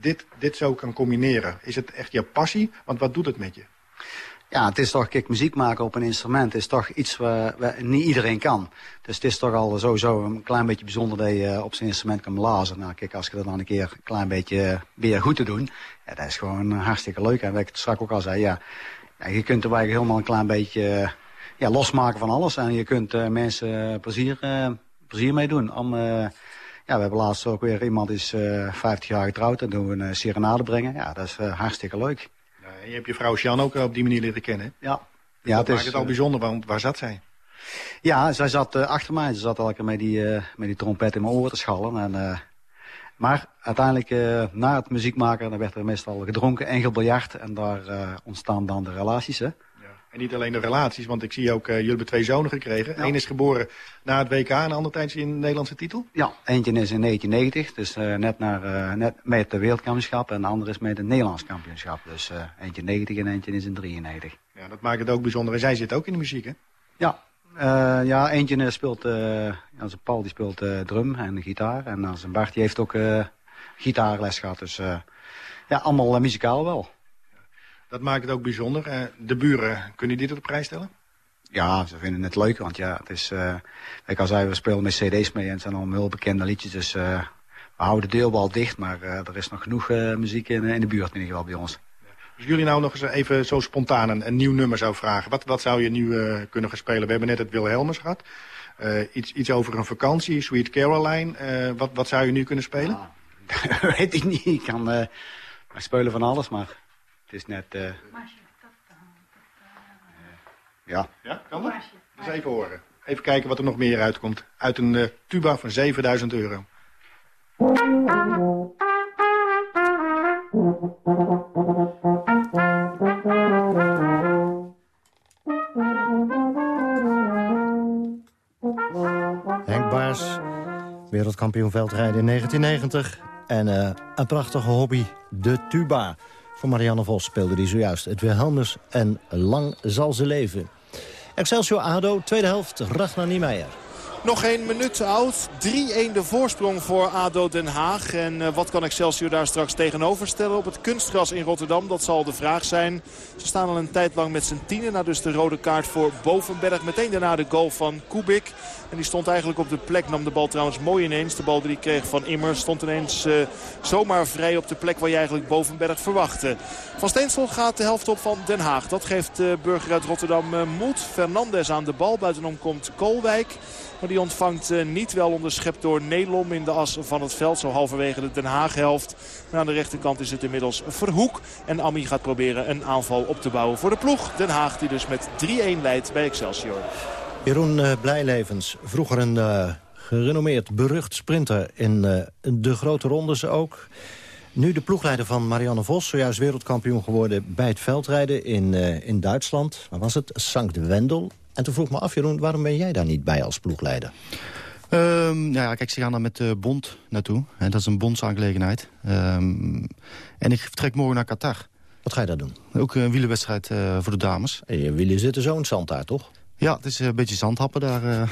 dit, dit zo kan combineren? Is het echt je passie? Want wat doet het met je? Ja, het is toch, kijk, muziek maken op een instrument is toch iets waar, niet iedereen kan. Dus het is toch al sowieso een klein beetje bijzonder dat je op zijn instrument kan blazen. Nou, kijk, als je dat dan een keer een klein beetje weer goed te doen, ja, dat is gewoon hartstikke leuk. En wat ik straks ook al zei, ja, je kunt er eigenlijk helemaal een klein beetje ja, losmaken van alles. En je kunt mensen plezier, plezier mee doen. Om, ja, we hebben laatst ook weer iemand is 50 jaar getrouwd en doen we een serenade brengen. Ja, dat is hartstikke leuk. En je hebt je vrouw Sjan ook op die manier leren kennen. Ja. Dus ja dat het maakt het al bijzonder, want waar zat zij? Ja, zij zat achter mij. Ze zat elke keer met die, met die trompet in mijn oren te schallen. En, maar uiteindelijk, na het muziek maken, dan werd er meestal gedronken en gebiljart. En daar ontstaan dan de relaties, hè. En niet alleen de relaties, want ik zie ook, uh, jullie hebben twee zonen gekregen. Ja. Eén is geboren na het WK en de andere tijdens in de Nederlandse titel? Ja, eentje is in 1990, dus uh, net, naar, uh, net met de wereldkampioenschap. En de andere is met het Nederlands kampioenschap. Dus eentje 90 en eentje is in 93. Ja, dat maakt het ook bijzonder. En zij zit ook in de muziek, hè? Ja, ja eentje speelt, als Paul die speelt drum en gitaar. En als Bart die heeft ook gitaarles gehad. Dus ja, allemaal muzikaal wel. Dat maakt het ook bijzonder. Uh, de buren, kunnen die dit op prijs stellen? Ja, ze vinden het leuk, want ja, het is... Uh, ik al zei, we spelen met cd's mee en het zijn allemaal heel bekende liedjes. Dus uh, we houden de deelbal dicht, maar er is nog genoeg muziek in, in de buurt in ieder geval bij ons. Als jullie nou nog eens even zo spontaan een, een nieuw nummer zou vragen, wat, wat zou je nu kunnen gaan spelen? We hebben net het Wilhelmus gehad. iets, iets over een vakantie, Sweet Caroline. wat, wat zou je nu kunnen spelen? Ah, weet ik niet. Ik kan spelen van alles, maar... Het is net... Uh... Ja. Ja, kan dat? Dus even horen. Even kijken wat er nog meer uitkomt. Uit een uh, tuba van 7000 euro. Henk Baars, wereldkampioen veldrijden in 1990. En uh, een prachtige hobby, de tuba. Voor Marianne Vos speelde die zojuist het Wilhelmus en lang zal ze leven. Excelsior ADO, tweede helft, Ragnar Niemeyer. Nog geen minuut oud. 3-1 de voorsprong voor ADO Den Haag. En uh, wat kan Excelsior daar straks tegenover stellen op het kunstgras in Rotterdam? Dat zal de vraag zijn. Ze staan al een tijd lang met z'n tienen. Na dus de rode kaart voor Bovenberg. Meteen daarna de goal van Kubik. En die stond eigenlijk op de plek. Nam de bal trouwens mooi ineens. De bal die hij kreeg van Immer stond ineens uh, zomaar vrij op de plek waar je eigenlijk Bovenberg verwachtte. Van Steensel gaat de helft op van Den Haag. Dat geeft de burger uit Rotterdam uh, moed. Fernandes aan de bal. Buitenom komt Koolwijk. Maar die ontvangt uh, niet wel onderschept door Nelom in de as van het veld. Zo halverwege de Den Haag helft. Maar aan de rechterkant is het inmiddels Verhoek. En Ami gaat proberen een aanval op te bouwen voor de ploeg. Den Haag die dus met 3-1 leidt bij Excelsior. Jeroen uh, Blijlevens, vroeger een uh, gerenommeerd berucht sprinter in uh, de grote rondes ook. Nu de ploegleider van Marianne Vos, zojuist wereldkampioen geworden bij het veldrijden in, in Duitsland. Waar was het? Sankt Wendel. En toen vroeg me af, Jeroen, waarom ben jij daar niet bij als ploegleider? Um, nou ja, kijk, ze gaan daar met de bond naartoe. Dat is een bondsaangelegenheid. Um, en ik vertrek morgen naar Qatar. Wat ga je daar doen? Ook een wielenwedstrijd voor de dames. En je wielen zitten zo'n zand daar, toch? Ja, het is een beetje zandhappen daar. Uh.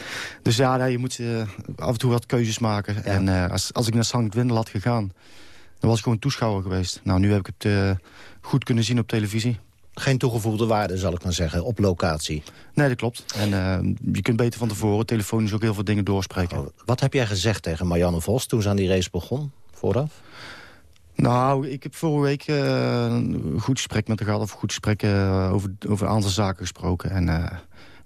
dus ja, nee, je moet uh, af en toe wat keuzes maken. Ja. En als, als ik naar Sankt Wendel had gegaan, dan was ik gewoon toeschouwer geweest. Nou, nu heb ik het goed kunnen zien op televisie. Geen toegevoegde waarde, zal ik maar zeggen, op locatie. Nee, dat klopt. En je kunt beter van tevoren telefonisch ook heel veel dingen doorspreken. Oh, wat heb jij gezegd tegen Marianne Vos toen ze aan die race begon, vooraf? Nou, ik heb vorige week uh, een goed gesprek met haar gehad... of goed gesprek uh, over, over een aantal zaken gesproken. En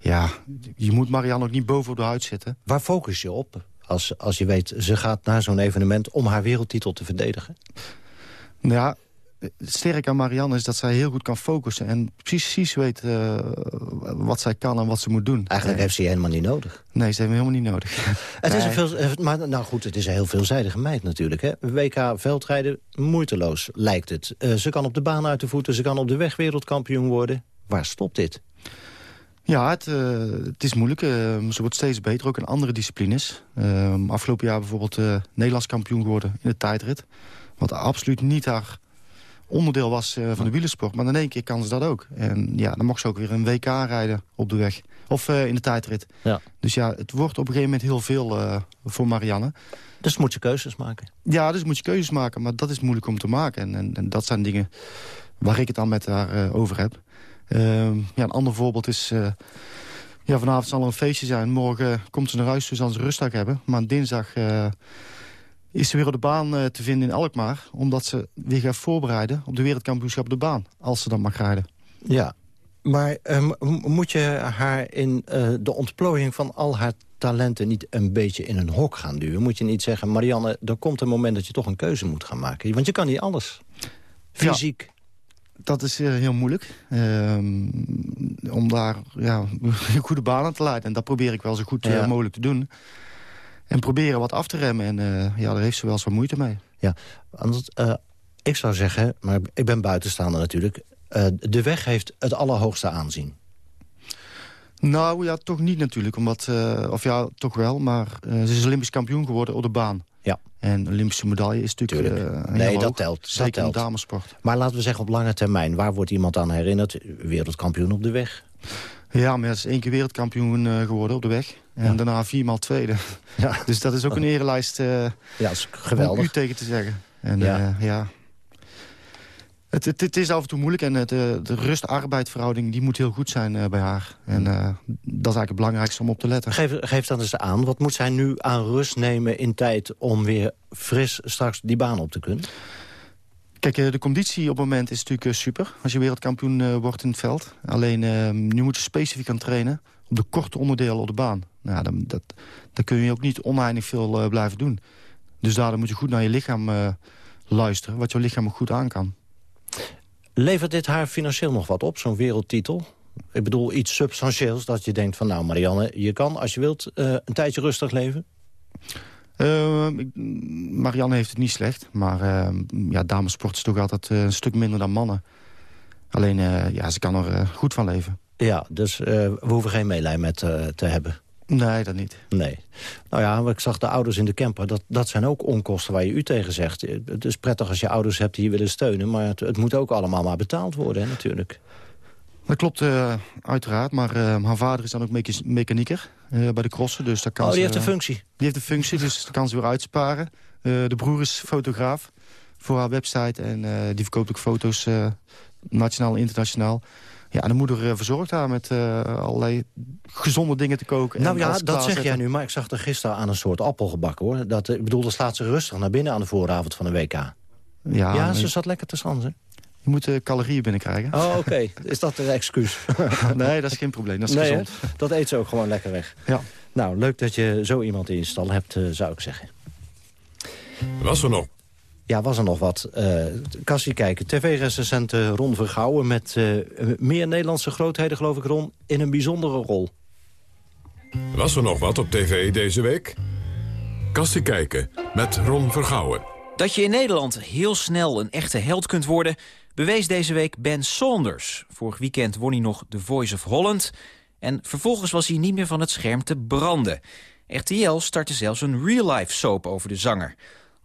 ja, je moet Marianne ook niet boven op de huid zitten. Waar focus je op als, als je weet... ze gaat naar zo'n evenement om haar wereldtitel te verdedigen? Ja, het sterk aan Marianne is dat zij heel goed kan focussen... en precies weet uh, wat zij kan en wat ze moet doen. Eigenlijk heeft ze je helemaal niet nodig. Nee, ze heeft hem helemaal niet nodig. Het is een veel, maar nou goed, het is een heel veelzijdige meid natuurlijk. Hè? WK veldrijden, moeiteloos lijkt het. Uh, ze kan op de baan uit de voeten, ze kan op de weg wereldkampioen worden. Waar stopt dit? Ja, het, uh, het is moeilijk. Uh, ze wordt steeds beter, ook in andere disciplines. Uh, afgelopen jaar bijvoorbeeld Nederlands kampioen geworden in de tijdrit. Wat absoluut niet haar onderdeel was van de wielersport. Maar in één keer kan ze dat ook. En ja, dan mocht ze ook weer een WK rijden op de weg. Of in de tijdrit. Ja. Dus ja, het wordt op een gegeven moment heel veel voor Marianne. Dus moet je keuzes maken? Ja, dus moet je keuzes maken. Maar dat is moeilijk om te maken. En, en, en dat zijn dingen waar ik het dan met haar over heb. Ehm, ja, een ander voorbeeld is... Uh, ja, vanavond zal er een feestje zijn. Morgen komt ze naar huis, dus zal ze rustdag hebben. Maar dinsdag uh, is ze weer op de baan te vinden in Alkmaar. Omdat ze weer gaat voorbereiden op de wereldkampioenschap op de baan. Als ze dan mag rijden. Ja, maar ehm, moet je haar in de ontplooiing van al haar talenten... niet een beetje in een hok gaan duwen? Moet je niet zeggen, Marianne, er komt een moment dat je toch een keuze moet gaan maken? Want je kan niet alles. Fysiek, dat is uh, heel moeilijk. Uh, om daar ja, goede baan aan te leiden. En dat probeer ik wel zo goed uh, mogelijk te doen. En proberen wat af te remmen. En uh, ja, daar heeft ze wel eens wat moeite mee. Ja, anders, ik zou zeggen, maar ik ben buitenstaander natuurlijk... de weg heeft het allerhoogste aanzien. Nou ja, toch niet natuurlijk. Omdat, of ja, toch wel. Maar ze is Olympisch kampioen geworden op de baan. En Olympische medaille is natuurlijk uh, Nee, dat telt. Zeker dat telt. damesport. Maar laten we zeggen op lange termijn. Waar wordt iemand aan herinnerd? Wereldkampioen op de weg. Ja, maar hij is één keer wereldkampioen uh, geworden op de weg. En ja. daarna viermaal tweede. Ja. dus dat is ook een erelijst uh, ja, dat is geweldig. om u tegen te zeggen. En ja, ja het, het, het, is af en toe moeilijk en de, de rust-arbeidverhouding die moet heel goed zijn uh, bij haar. En uh, dat is eigenlijk het belangrijkste om op te letten. Geef, geef dat eens aan. Wat moet zij nu aan rust nemen in tijd om weer fris straks die baan op te kunnen? Kijk, de conditie op het moment is natuurlijk super. Als je wereldkampioen wordt in het veld. Alleen nu moet je specifiek aan trainen op de korte onderdelen op de baan. Nou, dan, dat, dan kun je ook niet oneindig veel blijven doen. Dus daarom moet je goed naar je lichaam luisteren. Wat je lichaam ook goed aan kan. Levert dit haar financieel nog wat op, zo'n wereldtitel? Ik bedoel, iets substantieels dat je denkt van... nou, Marianne, je kan, als je wilt, uh, een tijdje rustig leven? Uh, Marianne heeft het niet slecht. Maar uh, ja, damesport is toch altijd een stuk minder dan mannen. Alleen, ja, ze kan er goed van leven. Ja, dus we hoeven geen meelij met te hebben. Nee, dat niet. Nee. Nou ja, ik zag de ouders in de camper. Dat, dat zijn ook onkosten waar je u tegen zegt. Het is prettig als je ouders hebt die je willen steunen... maar het, het moet ook allemaal maar betaald worden, hè, natuurlijk. Dat klopt uh, uiteraard, maar uh, haar vader is dan ook me mechanieker uh, bij de crossen. Dus dat kan oh, die ze, heeft een functie? Die heeft een functie, dus dat kan ze weer uitsparen. de broer is fotograaf voor haar website en die verkoopt ook foto's nationaal en internationaal. Ja, de moeder uh, verzorgt haar met uh, allerlei gezonde dingen te koken. Nou ja, dat zeg jij nu, maar ik zag er gisteren aan een soort appel gebakken, hoor. Dat, ik bedoel, dat slaat ze rustig naar binnen aan de vooravond van een WK. Ja, ja ze zat lekker te schansen. Je moet uh, calorieën binnenkrijgen. Oh, oké. Okay. Is dat een excuus? nee, dat is geen probleem. Dat is nee, gezond. Hè? Dat eet ze ook gewoon lekker weg. Ja. Nou, leuk dat je zo iemand in je stal hebt, zou ik zeggen. Was er nog? Ja, was er nog wat. Uh, Kassie kijken. TV-recensent Ron Vergouwen met uh, meer Nederlandse grootheden, geloof ik, Ron, in een bijzondere rol. Was er nog wat op tv deze week? Kassie kijken met Ron Vergouwen. Dat je in Nederland heel snel een echte held kunt worden... bewees deze week Ben Saunders. Vorig weekend won hij nog The Voice of Holland... en vervolgens was hij niet meer van het scherm te branden. RTL startte zelfs een real-life soap over de zanger...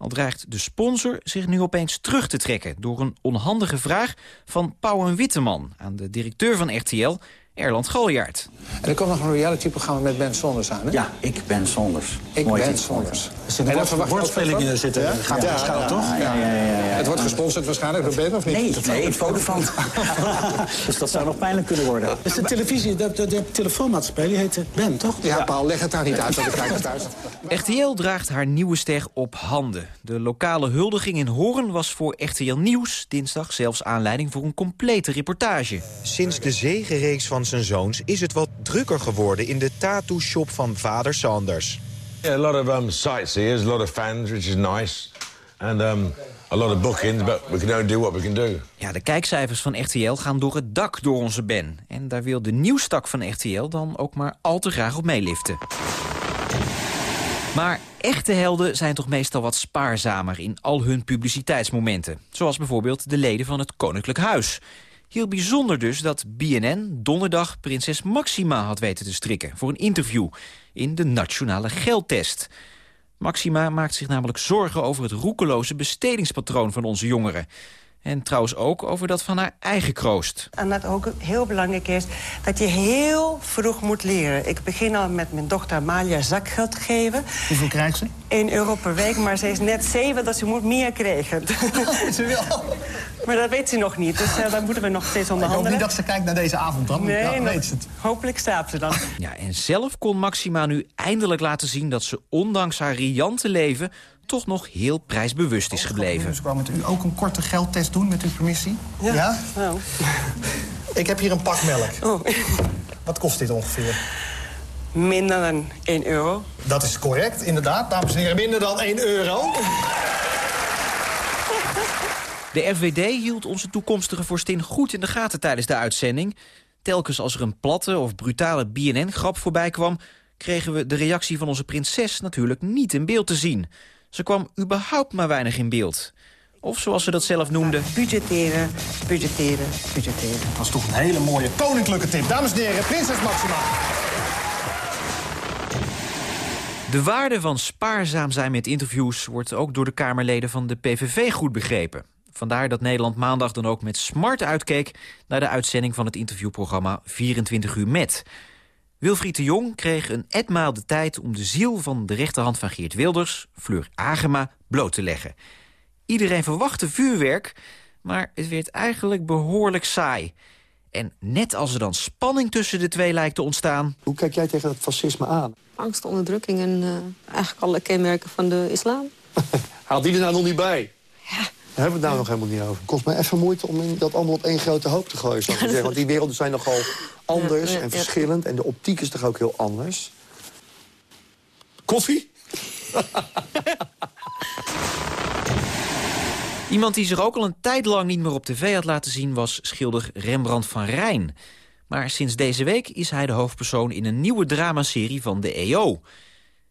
Al dreigt de sponsor zich nu opeens terug te trekken... door een onhandige vraag van Pauw Witteman aan de directeur van RTL... Erland Galjaard. En er komt nog een realityprogramma met Ben Sonders aan, hè? Ja, ik ben Sonders. Ik Mooi ben Sonders. Er zitten en woord, woordspelingen zitten, ja? gaat ja, ja, toch? Ja, ja, ja, Het wordt gesponsord waarschijnlijk door Ben, of niet? Nee, nee het Vodafone. dus dat zou nog pijnlijk kunnen worden. Dus de televisie, de, de, de telefoonmaatschappij, die heet Ben, toch? Ja, Paul, leg het daar niet uit voor de kijkers thuis. RTL draagt haar nieuwe ster op handen. De lokale huldiging in Hoorn was voor RTL Nieuws dinsdag zelfs aanleiding voor een complete reportage. Sinds de zegenreeks van zijn zoons is het wat drukker geworden in de tattoo-shop van vader Sanders. Yeah, a lot of um, sightseers, a lot of fans, which is nice. And um, a lot of bookings, but we can only do what we can do. Ja, de kijkcijfers van RTL gaan door het dak door onze Ben. En daar wil de nieuwstak van RTL dan ook maar al te graag op meeliften. Maar echte helden zijn toch meestal wat spaarzamer in al hun publiciteitsmomenten. Zoals bijvoorbeeld de leden van het Koninklijk Huis. Heel bijzonder dus dat BNN donderdag prinses Maxima had weten te strikken... voor een interview in de Nationale Geldtest. Maxima maakt zich namelijk zorgen over het roekeloze bestedingspatroon van onze jongeren. En trouwens ook over dat van haar eigen kroost. En dat ook heel belangrijk is dat je heel vroeg moet leren. Ik begin al met mijn dochter Amalia zakgeld geven. Hoeveel krijgt ze? 1 euro per week, maar ze is net 7, dat ze moet meer krijgen. ze wil. Maar dat weet ze nog niet, dus uh, daar moeten we nog steeds Ik hoop onderhandelen. niet dat ze kijkt naar deze avond dan. Nee, ja, weet ze het. hopelijk slaapt ze dan. Ja, en zelf kon Maxima nu eindelijk laten zien dat ze ondanks haar riante leven toch nog heel prijsbewust is gebleven. Dus kwam met u ook een korte geldtest doen met uw permissie? Ja? Nou. Ik heb hier een pak melk. Wat kost dit ongeveer? Minder dan 1 euro. Dat is correct, inderdaad. Dames en heren, minder dan 1 euro. De RVD hield onze toekomstige vorstin goed in de gaten tijdens de uitzending. Telkens als er een platte of brutale BNN-grap voorbij kwam... kregen we de reactie van onze prinses natuurlijk niet in beeld te zien. Ze kwam überhaupt maar weinig in beeld. Of zoals ze dat zelf noemde... Budgetteren, budgetteren, budgetteren. Dat is toch een hele mooie koninklijke tip. Dames en heren, prinses Maxima. De waarde van spaarzaam zijn met interviews... wordt ook door de Kamerleden van de PVV goed begrepen. Vandaar dat Nederland maandag dan ook met smart uitkeek... naar de uitzending van het interviewprogramma 24 uur met. Wilfried de Jong kreeg een etmaal de tijd... om de ziel van de rechterhand van Geert Wilders, Fleur Agema, bloot te leggen. Iedereen verwachtte vuurwerk, maar het werd eigenlijk behoorlijk saai. En net als er dan spanning tussen de twee lijkt te ontstaan... Hoe kijk jij tegen het fascisme aan? Angst, onderdrukking en eh, eigenlijk alle kenmerken van de islam. Haalt die er nou nog niet bij? Daar hebben we het nou nog helemaal niet over. Het kost me even moeite om in dat allemaal op één grote hoop te gooien. Zou ik maar zeggen. Want die werelden zijn nogal anders en ja. verschillend. En de optiek is toch ook heel anders. Koffie? Iemand die zich ook al een tijd lang niet meer op tv had laten zien... was schilder Rembrandt van Rijn. Maar sinds deze week is hij de hoofdpersoon in een nieuwe dramaserie van de EO.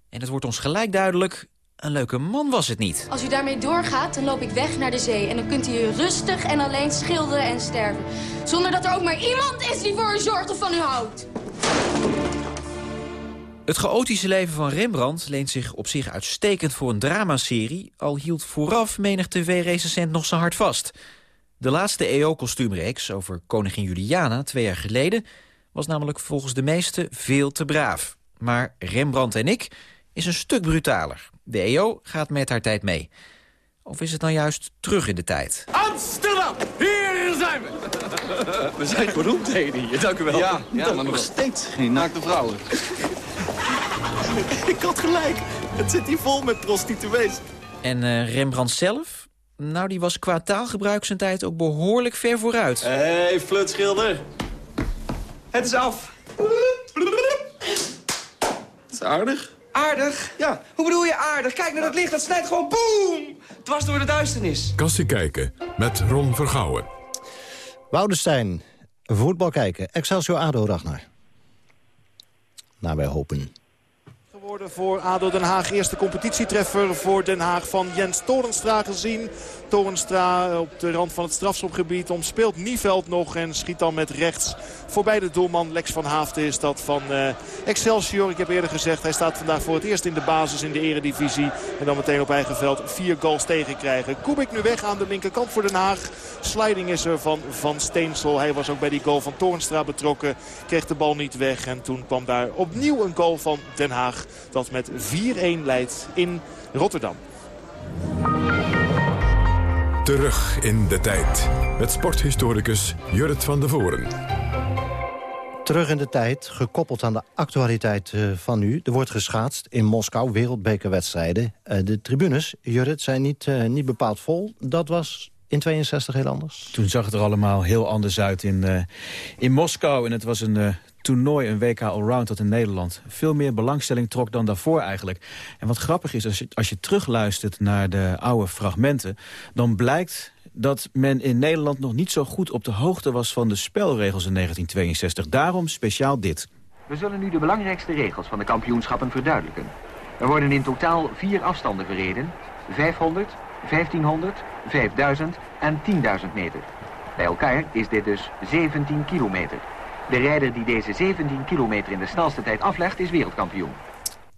En het wordt ons gelijk duidelijk, een leuke man was het niet. Als u daarmee doorgaat, dan loop ik weg naar de zee. En dan kunt u hier rustig en alleen schilderen en sterven. Zonder dat er ook maar iemand is die voor u zorgt of van u houdt. Het chaotische leven van Rembrandt leent zich op zich uitstekend voor een dramaserie... al hield vooraf menig tv-recensent nog zijn hart vast. De laatste EO-kostuumreeks over koningin Juliana twee jaar geleden... was namelijk volgens de meesten veel te braaf. Maar Rembrandt en ik is een stuk brutaler. De EO gaat met haar tijd mee. Of is het dan juist terug in de tijd? Amsterdam, hier zijn we. We zijn beroemd heden hier, dank u wel. Ja, ja maar nog steeds geen naakte vrouwen. Ik had gelijk. Het zit hier vol met prostituees. En eh, Rembrandt zelf? Nou, die was qua taalgebruik zijn tijd ook behoorlijk ver vooruit. Hé, hey, flutschilder. Het is af. Het is aardig. Aardig? Ja. Hoe bedoel je aardig? Kijk naar dat licht, dat snijdt gewoon boem! Dwars door de duisternis. Kassie kijken met Ron Vergouwen. Woudenstein, voetbal kijken. Excelsior ADO, Ragnar. Naar wij hopen. Geworden voor ADO Den Haag. Eerste competitietreffer voor Den Haag van Jens Torenstra gezien. Torenstra op de rand van het strafschopgebied omspeelt Nieveld nog en schiet dan met rechts. Voorbij de doelman Lex van Haafden is dat van eh, Excelsior. Ik heb eerder gezegd, hij staat vandaag voor het eerst in de basis in de eredivisie. En dan meteen op eigen veld vier goals tegenkrijgen. Kubik nu weg aan de linkerkant voor Den Haag. Sliding is er van Van Steensel. Hij was ook bij die goal van Torenstra betrokken. Kreeg de bal niet weg en toen kwam daar opnieuw een goal van Den Haag. Dat met 4-1 leidt in Rotterdam. Terug in de tijd. Met sporthistoricus Jurrit van der Voren. Terug in de tijd, gekoppeld aan de actualiteit eh, van nu. Er wordt geschaatst in Moskou, wereldbekerwedstrijden. Eh, de tribunes, Jurrit, zijn niet, eh, niet bepaald vol. Dat was in 62 heel anders. Toen zag het er allemaal heel anders uit in, eh, in Moskou. En het was een eh, toernooi, een WK Allround, dat in Nederland veel meer belangstelling trok dan daarvoor eigenlijk. En wat grappig is, als je, als je terugluistert naar de oude fragmenten... dan blijkt dat men in Nederland nog niet zo goed op de hoogte was van de spelregels in 1962. Daarom speciaal dit. We zullen nu de belangrijkste regels van de kampioenschappen verduidelijken. Er worden in totaal vier afstanden verreden. 500, 1500, 5000 en 10.000 meter. Bij elkaar is dit dus 17 kilometer. De rijder die deze 17 kilometer in de snelste tijd aflegt is wereldkampioen.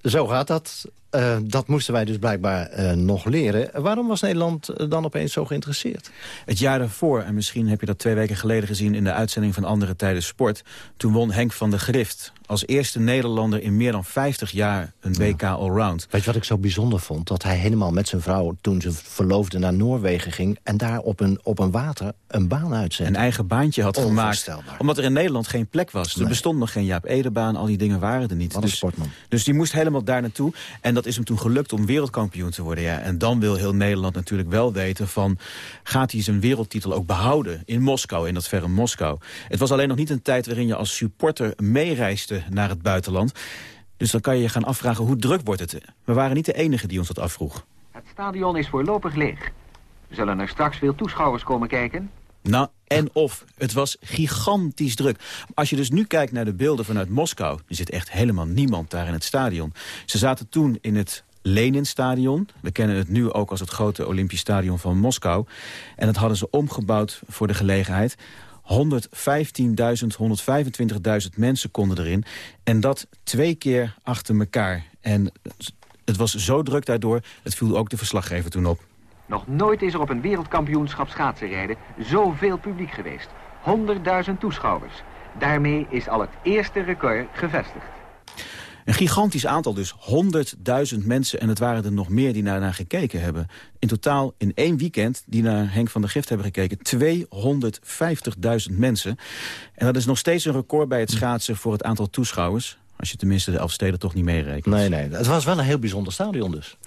Zo gaat dat. Uh, dat moesten wij dus blijkbaar uh, nog leren. Waarom was Nederland eh, dan opeens zo geïnteresseerd? Het jaar daarvoor, en misschien heb je dat twee weken geleden gezien... in de uitzending van Andere Tijden Sport... toen won Henk van der Grift als eerste Nederlander in meer dan 50 jaar een WK Allround. Weet je wat ik zo bijzonder vond? Dat hij helemaal met zijn vrouw, toen ze verloofde naar Noorwegen ging... en daar op een, op een water een baan uitzette. Een eigen baantje had gemaakt. Omdat er in Nederland geen plek was. Er bestond nog geen Jaap Edebaan, al die dingen waren er niet. Wat een dus, sportman. Dus die moest helemaal daar naartoe. En dat is hem toen gelukt om wereldkampioen te worden. Ja. En dan wil heel Nederland natuurlijk wel weten van... gaat hij zijn wereldtitel ook behouden in Moskou, in dat verre Moskou? Het was alleen nog niet een tijd waarin je als supporter meereisde naar het buitenland. Dus dan kan je je gaan afvragen hoe druk wordt het. We waren niet de enige die ons dat afvroeg. Het stadion is voorlopig leeg. Zullen er straks veel toeschouwers komen kijken? Nou, en of. Het was gigantisch druk. Als je dus nu kijkt naar de beelden vanuit Moskou... er zit echt helemaal niemand daar in het stadion. Ze zaten toen in het Lenin-stadion. We kennen het nu ook als het grote Olympisch stadion van Moskou. En dat hadden ze omgebouwd voor de gelegenheid. 115.000, 125.000 mensen konden erin. En dat twee keer achter elkaar. En het was zo druk daardoor, het viel ook de verslaggever toen op. Nog nooit is er op een wereldkampioenschap schaatsenrijden zoveel publiek geweest. 100.000 toeschouwers. Daarmee is al het eerste record gevestigd. Een gigantisch aantal dus, 100.000 mensen. En het waren er nog meer die naar gekeken hebben. In totaal in één weekend die naar Henk van der Gift hebben gekeken... 250.000 mensen. En dat is nog steeds een record bij het schaatsen voor het aantal toeschouwers. Als je tenminste de Elfsteden toch niet meerekent. Nee, nee. Het was wel een heel bijzonder stadion dus.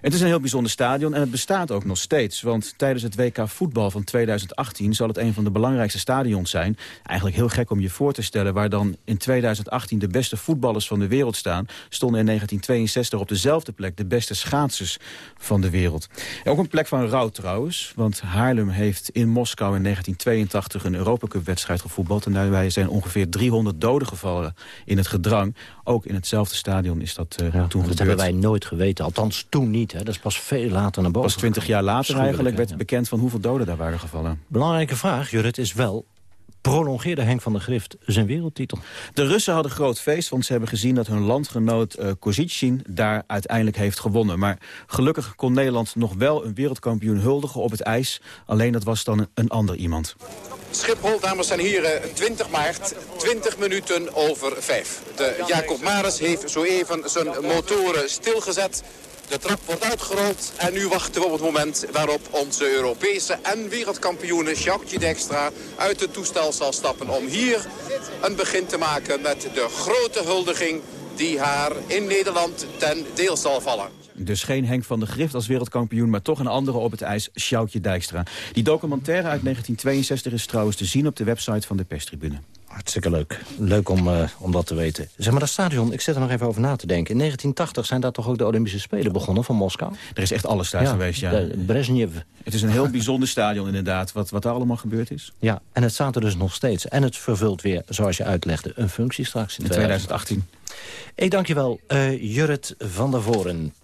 Het is een heel bijzonder stadion en het bestaat ook nog steeds. Want tijdens het WK voetbal van 2018 zal het een van de belangrijkste stadions zijn. Eigenlijk heel gek om je voor te stellen... waar dan in 2018 de beste voetballers van de wereld staan... stonden in 1962 op dezelfde plek de beste schaatsers van de wereld. En ook een plek van rouw trouwens. Want Haarlem heeft in Moskou in 1982 een Europacup-wedstrijd gevoetbald. En daarbij zijn ongeveer 300 doden gevallen in het gedrang. Ook in hetzelfde stadion is dat uh, toen gebeurd. Dat hebben wij nooit geweten. Althans toen niet. Hè. Dat is pas veel later naar boven. Pas twintig jaar later eigenlijk werd bekend van hoeveel doden daar waren gevallen. Belangrijke vraag, Jurrit, is wel prolongeerde Henk van der Grift zijn wereldtitel. De Russen hadden groot feest, want ze hebben gezien dat hun landgenoot uh, Kozicin daar uiteindelijk heeft gewonnen. Maar gelukkig kon Nederland nog wel een wereldkampioen huldigen op het ijs. Alleen dat was dan een ander iemand. Schiphol, dames en heren, 20 maart, 20 minuten over 5. De Jacob Maris heeft zo even zijn motoren stilgezet. De trap wordt uitgerold en nu wachten we op het moment waarop onze Europese en wereldkampioene Jacques Dijkstra uit het toestel zal stappen om hier een begin te maken met de grote huldiging die haar in Nederland ten deel zal vallen. Dus geen Henk van der Grift als wereldkampioen... maar toch een andere op het ijs, Sjoukje Dijkstra. Die documentaire uit 1962 is trouwens te zien op de website van de perstribune. Hartstikke leuk. Leuk om, uh, om dat te weten. Zeg maar, dat stadion, ik zit er nog even over na te denken. In 1980 zijn daar toch ook de Olympische Spelen begonnen van Moskou? Er is echt alles daar geweest, ja. Brezhnev. Het is een heel bijzonder stadion inderdaad, wat, wat daar allemaal gebeurd is. Ja, en het staat er dus nog steeds. En het vervult weer, zoals je uitlegde, een functie straks in, in 2018. Ik dank je wel, uh, Jurrit van der Voren.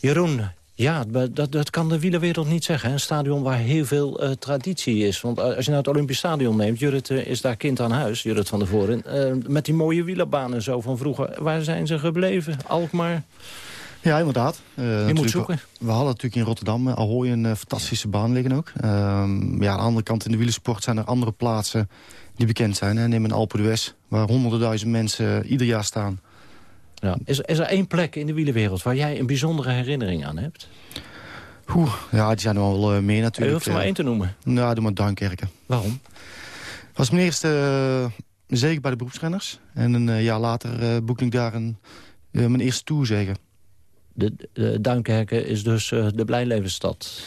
Jeroen, ja, dat, dat kan de wielerwereld niet zeggen. Een stadion waar heel veel uh, traditie is. Want als je nou het Olympisch Stadion neemt... Jurrit uh, is daar kind aan huis, Jurrit van der Voren. Uh, met die mooie wielerbanen zo van vroeger. Waar zijn ze gebleven? Alkmaar? Ja, inderdaad. je moet zoeken. We hadden natuurlijk in Rotterdam, Ahoy, een fantastische baan liggen ook. Ehm, ja, aan de andere kant in de wielersport zijn er andere plaatsen die bekend zijn. Neem een Alpe d'Huez, waar honderden duizend mensen ieder jaar staan. Ja. Is, is er één plek in de wielerwereld waar jij een bijzondere herinnering aan hebt? Oeh, ja, die zijn er wel uh, meer natuurlijk. Je hoeft er maar één te noemen. Nou, doe maar Duinkerken. Waarom? was mijn eerste uh, zege bij de beroepsrenners. En een uh, jaar later boekte ik daar een, mijn eerste toerzege. De, de Duinkerken is dus de blijlevensstad?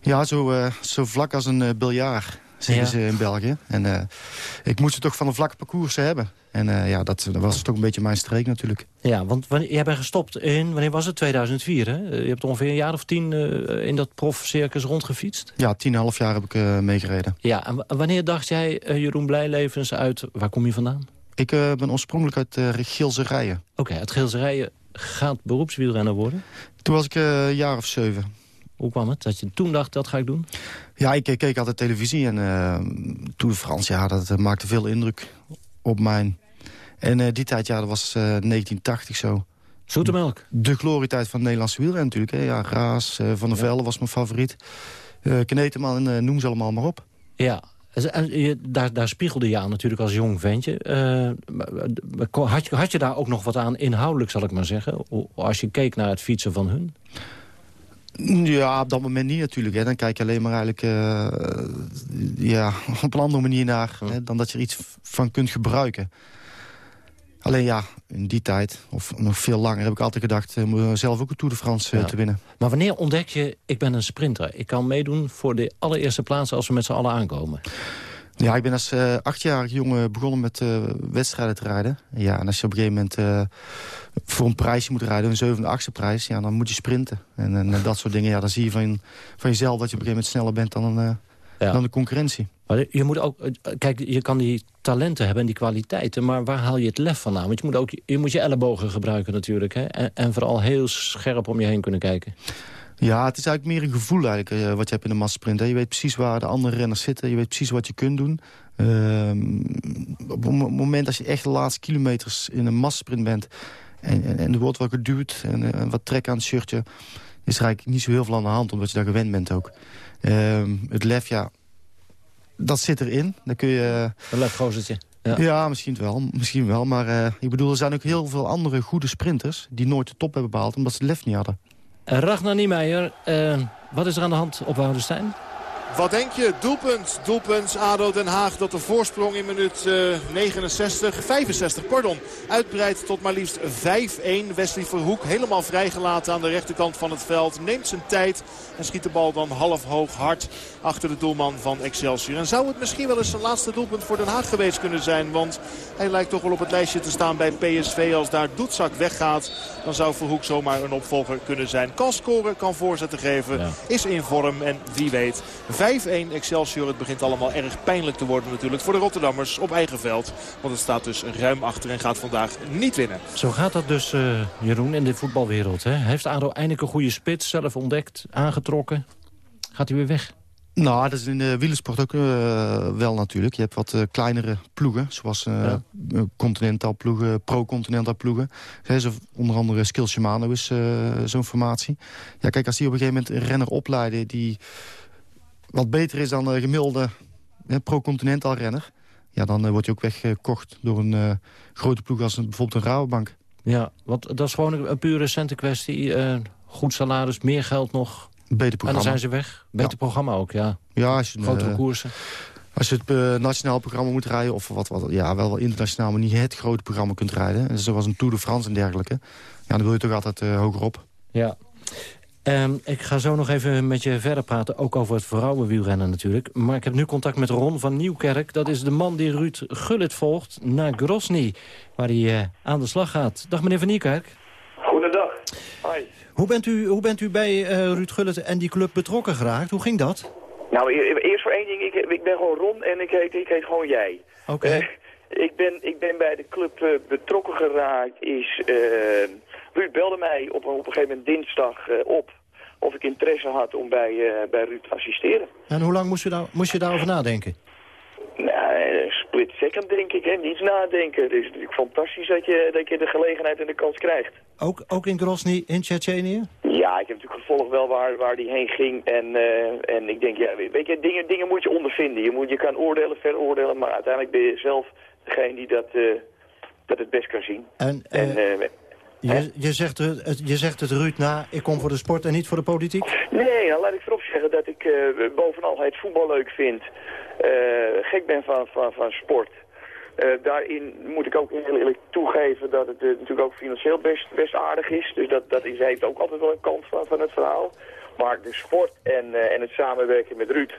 Ja, zo, zo vlak als een biljart, zeggen ze in België. En ik moest het toch van een vlakke parcours hebben. En uh, ja, dat, dat, was toch een beetje mijn streek natuurlijk. Ja, want wanneer, jij bent gestopt in, wanneer was het? 2004, hè? Je hebt ongeveer een jaar of tien uh, in dat profcircus rondgefietst? Ja, tien en half jaar heb ik uh, meegereden. Ja, en wanneer dacht jij, Jeroen Blijlevens, uit... Waar kom je vandaan? Ik ben oorspronkelijk uit Gilserijen. Oké, okay, uit Gilserijen gaat beroepswielrenner worden? Toen was ik een jaar of zeven. Hoe kwam het dat je toen dacht, dat ga ik doen? Ja, ik keek altijd televisie en de France, ja, dat maakte veel indruk op mij. En uh, die tijd, ja, dat was uh, 1980 zo. Zoetemelk? De glorietijd van het Nederlandse wielrennen natuurlijk. Hè. Ja, Raas, Van der Velde was mijn favoriet. Kneteman, noem ze allemaal maar op. Ja, daar, daar spiegelde je aan natuurlijk als jong ventje. had, je, had je daar ook nog wat aan inhoudelijk, zal ik maar zeggen? Als je keek naar het fietsen van hun? Ja, op dat moment niet natuurlijk. Hè. Dan kijk je alleen maar eigenlijk uh, ja, op een andere manier naar... Hè, dan dat je er iets van kunt gebruiken. Alleen ja, in die tijd, of nog veel langer, heb ik altijd gedacht... Uh, zelf ook een Tour de France uh, ja. te winnen. Maar wanneer ontdek je, ik ben een sprinter. Ik kan meedoen voor de allereerste plaats als we met z'n allen aankomen. Ja, ik ben als uh, achtjarig jongen begonnen met wedstrijden te rijden. Ja, en als je op een gegeven moment voor een prijsje moet rijden, een zevende, achtste prijs, ja, dan moet je sprinten. En, en dat soort dingen, ja, dan zie je van, van jezelf dat je op een gegeven moment sneller bent dan, ja. dan de concurrentie. Maar je moet ook, kijk, je kan die talenten hebben en die kwaliteiten, maar waar haal je het lef vandaan? Want je moet ook, je moet je ellebogen gebruiken natuurlijk, hè? En, en vooral heel scherp om je heen kunnen kijken. Ja, het is eigenlijk meer een gevoel eigenlijk, uh, wat je hebt in de massasprint. Je weet precies waar de andere renners zitten. Je weet precies wat je kunt doen. Uh, op het moment als je echt de laatste kilometers in een massasprint bent... en, en, er wordt wat geduwd en, en, wat trek aan het shirtje... is er eigenlijk niet zo heel veel aan de hand, omdat je daar gewend bent ook. Uh, het lef, ja, dat zit erin. Dan kun je... Een lefgozertje. Ja. ja, misschien wel. Misschien wel. Maar uh, ik bedoel, er zijn ook heel veel andere goede sprinters... die nooit de top hebben behaald, omdat ze het lef niet hadden. Ragnar Niemeyer, uh, wat is er aan de hand op Woudenstein? Wat denk je? Doelpunt. Doelpunt ADO Den Haag dat de voorsprong in minuut uh, 69, 65 pardon, uitbreidt tot maar liefst 5-1. Wesley Verhoek helemaal vrijgelaten aan de rechterkant van het veld. Neemt zijn tijd en schiet de bal dan half hoog hard achter de doelman van Excelsior. En zou het misschien wel eens zijn laatste doelpunt voor Den Haag geweest kunnen zijn. Want hij lijkt toch wel op het lijstje te staan bij PSV. Als daar Doetzak weggaat, dan zou Verhoek zomaar een opvolger kunnen zijn. Kan scoren, kan voorzetten geven, ja. is in vorm en wie weet... 5-1 Excelsior. Het begint allemaal erg pijnlijk te worden natuurlijk voor de Rotterdammers op eigen veld. Want het staat dus ruim achter en gaat vandaag niet winnen. Zo gaat dat dus, uh, Jeroen, in de voetbalwereld. Hè? Heeft ADO eindelijk een goede spits zelf ontdekt, Gaat hij weer weg? Nou, dat is in de wielersport ook uh, wel natuurlijk. Je hebt wat uh, kleinere ploegen, zoals uh, ja. Continental ploegen, pro-Continental ploegen. Zo, onder andere Skill Shimano is zo'n formatie. Ja, kijk, als die op een gegeven moment een renner opleiden... die wat beter is dan de gemiddelde pro-continental renner... ja, dan wordt hij ook weggekocht door een grote ploeg als een, bijvoorbeeld een Rabobank. Ja, want dat is gewoon een, een pure centenkwestie. Uh, goed salaris, meer geld nog. Beter programma. En dan zijn ze weg. Beter ja. programma ook, ja. Ja, als je, Grotere koersen. Als je het nationaal programma moet rijden... of wat, wat, ja, wel, wel internationaal, maar niet het grote programma kunt rijden... zoals een Tour de France en dergelijke... ja, dan wil je toch altijd hoger op. Ja. Um, ik ga zo nog even met je verder praten, ook over het vrouwenwielrennen natuurlijk. Maar ik heb nu contact met Ron van Nieuwkerk. Dat is de man die Ruud Gullit volgt naar Grosny, waar hij uh, aan de slag gaat. Dag meneer van Nieuwkerk. Goedendag. Hi. Hoe bent u, hoe bent u bij uh, Ruud Gullit en die club betrokken geraakt? Hoe ging dat? Nou, eerst voor één ding. Ik, ik ben gewoon Ron en ik heet, ik heet gewoon jij. Oké. Okay. Uh, ik, ben, ik ben bij de club betrokken geraakt. Is, Ruud belde mij op, op een gegeven moment dinsdag op of ik interesse had om bij, bij Ruud te assisteren. En hoe lang moest je, daar, moest je daarover nadenken? Nou, split second denk ik, hè. niets nadenken. Het is natuurlijk fantastisch dat je, dat je de gelegenheid en de kans krijgt. Ook, ook in Grozny, in Tsjetsjenië? Ja, ik heb natuurlijk gevolgd wel waar, waar die heen ging. En, uh, en ik denk, ja, weet je, dingen, dingen moet je ondervinden. Je, moet, je kan oordelen, veroordelen, maar uiteindelijk ben je zelf degene die dat, uh, dat het best kan zien. En, en je, je, zegt het, je zegt het Ruud na, ik kom voor de sport en niet voor de politiek? Nee, dan laat ik voorop zeggen dat ik bovenal het voetbal leuk vind. Uh, gek ben van, van, van sport. Uh, daarin moet ik ook heel eerlijk toegeven dat het natuurlijk ook financieel best, best aardig is. Dus dat, dat is, heeft ook altijd wel een kant van, van het verhaal. Maar de sport en, eh, en het samenwerken met Ruud,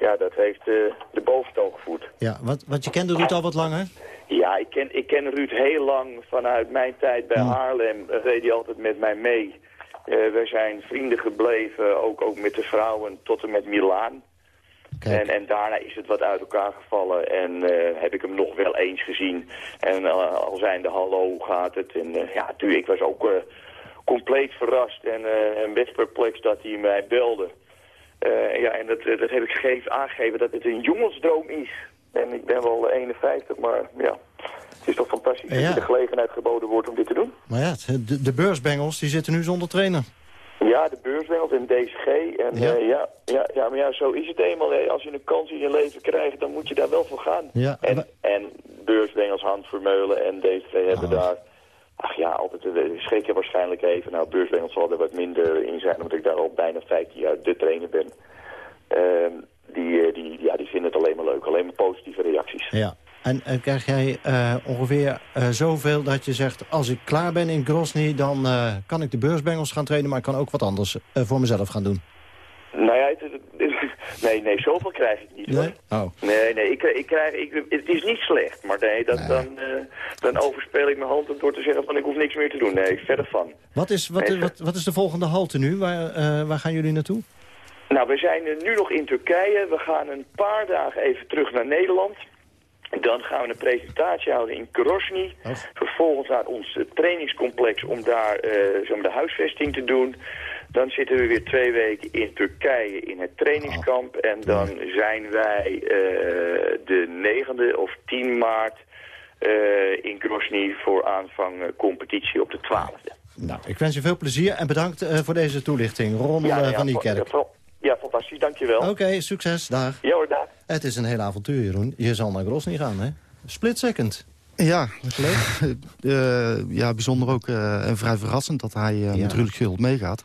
ja, dat heeft eh, de boventoon gevoerd. Ja, wat, wat je kende Ruud al wat langer? Ja, ik ken, ik ken Ruud heel lang vanuit mijn tijd bij Haarlem. eh, reed hij altijd met mij mee. Eh we zijn vrienden gebleven, ook, ook met de vrouwen, tot en met Milaan. En, en daarna is het wat uit elkaar gevallen en eh, heb ik hem nog wel eens gezien. En eh, al zijnde hallo, hoe gaat het? En eh, ja, natuurlijk, ik was ook compleet verrast en, en best perplex dat hij mij belde. Ja, en dat, dat heb ik gegeven, aangegeven dat het een jongensdroom is. En ik ben wel 51, maar ja, het is toch fantastisch dat je de gelegenheid geboden wordt om dit te doen. Maar ja, de, de beursbengels die zitten nu zonder trainer. Ja, de beurswereld en DSG. En Ja. ja. ja, ja, ja, maar ja, zo is het eenmaal. hè. Als je een kans in je leven krijgt, dan moet je daar wel voor gaan. Ja, En, en beurswengels, Hans Vermeulen en DSG hebben daar... Ach ja, altijd uh, schrikken waarschijnlijk even. Nou, beurswengels zal er wat minder in zijn, omdat ik daar al bijna 15 jaar de trainer ben. Ehm, die, eh, die, ja, die vinden het alleen maar leuk. Alleen maar positieve reacties. Ja. En eh, krijg jij eh, ongeveer eh, zoveel dat je zegt... als ik klaar ben in Grozny, dan kan ik de beursbengels gaan trainen... maar ik kan ook wat anders voor mezelf gaan doen. Nou ja, het, het- nee, nee, zoveel krijg ik niet. hoor. Oh. Nee, nee, ik, ik krijg, ik, het is niet slecht, maar nee, dat, Dan, dan overspeel ik mijn hand door te zeggen van ik hoef niks meer te doen. Nee, verder van. Wat is, wat, Nee, wat, wat is de volgende halte nu? Waar, waar gaan jullie naartoe? Nou, we zijn nu nog in Turkije. We gaan een paar dagen even terug naar Nederland. Dan gaan we een presentatie houden in Grozny. Vervolgens naar ons eh, trainingscomplex om daar zo de huisvesting te doen. Dan zitten we weer twee weken in Turkije in het trainingskamp. En dan zijn wij eh, de 9e of 10 maart in Grozny voor aanvang competitie op de 12e. Nou, ik wens je veel plezier en bedankt voor deze toelichting. Ron Ja, ja, van Niekerk. ja, ja, fantastisch. Dankjewel. Oké, succes. Dag. Ja hoor, dag. Het is een heel avontuur, Jeroen. Je zal naar Grozny gaan, hè? Split second. Ja, Eh, ja, bijzonder ook eh, en vrij verrassend dat hij eh, met Ruud Gult meegaat.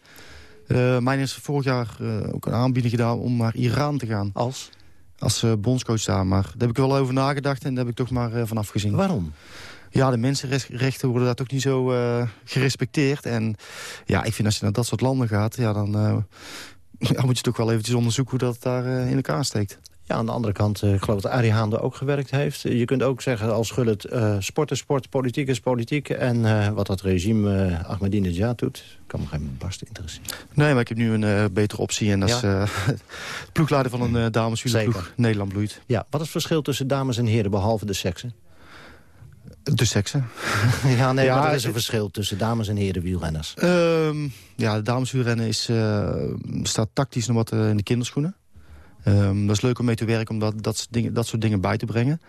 Mijn is vorig jaar ook een aanbieding gedaan om naar Iran te gaan. Als? Als bondscoach daar. Maar daar heb ik wel over nagedacht en daar heb ik toch maar vanaf gezien. Waarom? Ja, de mensenrechten worden daar toch niet zo gerespecteerd. En ja, ik vind als je naar dat soort landen gaat, ja, dan ja, moet je toch wel eventjes onderzoeken hoe dat daar in elkaar steekt. Ja, aan de andere kant, eh, ik geloof dat Arie Haan er ook gewerkt heeft. Je kunt ook zeggen als Gullit, eh sport is sport, politiek is politiek. En eh, wat dat regime uh, Ahmadinejad doet, kan me geen barst interesseren. Nee, maar ik heb nu een uh, betere optie. En dat is Ja. uh, ploegleider van een uh, dameswielerploeg. Nederland bloeit. Ja, wat is het verschil tussen dames en heren, behalve de seksen? De seksen. ja, nee, Ja, maar er is een het- verschil tussen dames en heren wielrenners. Ehm, ja, de dameswielrennen is, staat tactisch nog wat in de kinderschoenen. Ehm, dat is leuk om mee te werken, om dat, dat, soort dingen, dat soort dingen bij te brengen.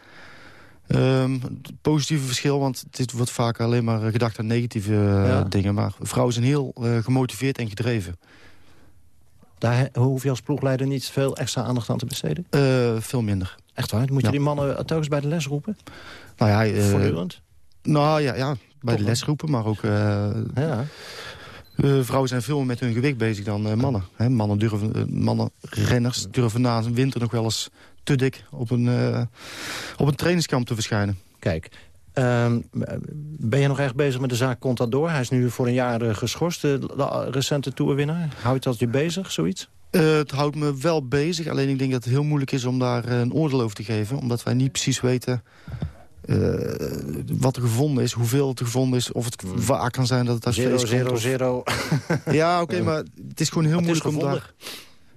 Ehm, positieve verschil, want dit wordt vaak alleen maar eh, gedacht aan negatieve eh, Ja. dingen. Maar vrouwen zijn heel eh, gemotiveerd en gedreven. Daar hoef je als ploegleider niet veel extra aandacht aan te besteden? Veel minder. Echt waar? Moet je Ja. die mannen telkens bij de les roepen? Nou ja, Voortdurend? Nou ja, ja bij Toch, de lesgroepen, maar ook... Ja. Eh, vrouwen zijn veel meer met hun gewicht bezig dan eh, mannen. Hè, mannen, durven, eh, mannen, renners durven na een winter nog wel eens te dik op een, op een trainingskamp te verschijnen. Kijk, ehm, ben je nog echt bezig met de zaak Contador? Hij is nu voor een jaar geschorst, de, de recente toerwinnaar. Houdt dat je bezig, zoiets? Het houdt me wel bezig, alleen ik denk dat het heel moeilijk is om daar een oordeel over te geven. Omdat wij niet precies weten eh, wat er gevonden is, hoeveel er gevonden is. Of het waar kan zijn dat het uit Zero, vlees komt. zero, of- zero. Ja, oké, maar het is gewoon heel Het moeilijk om daar...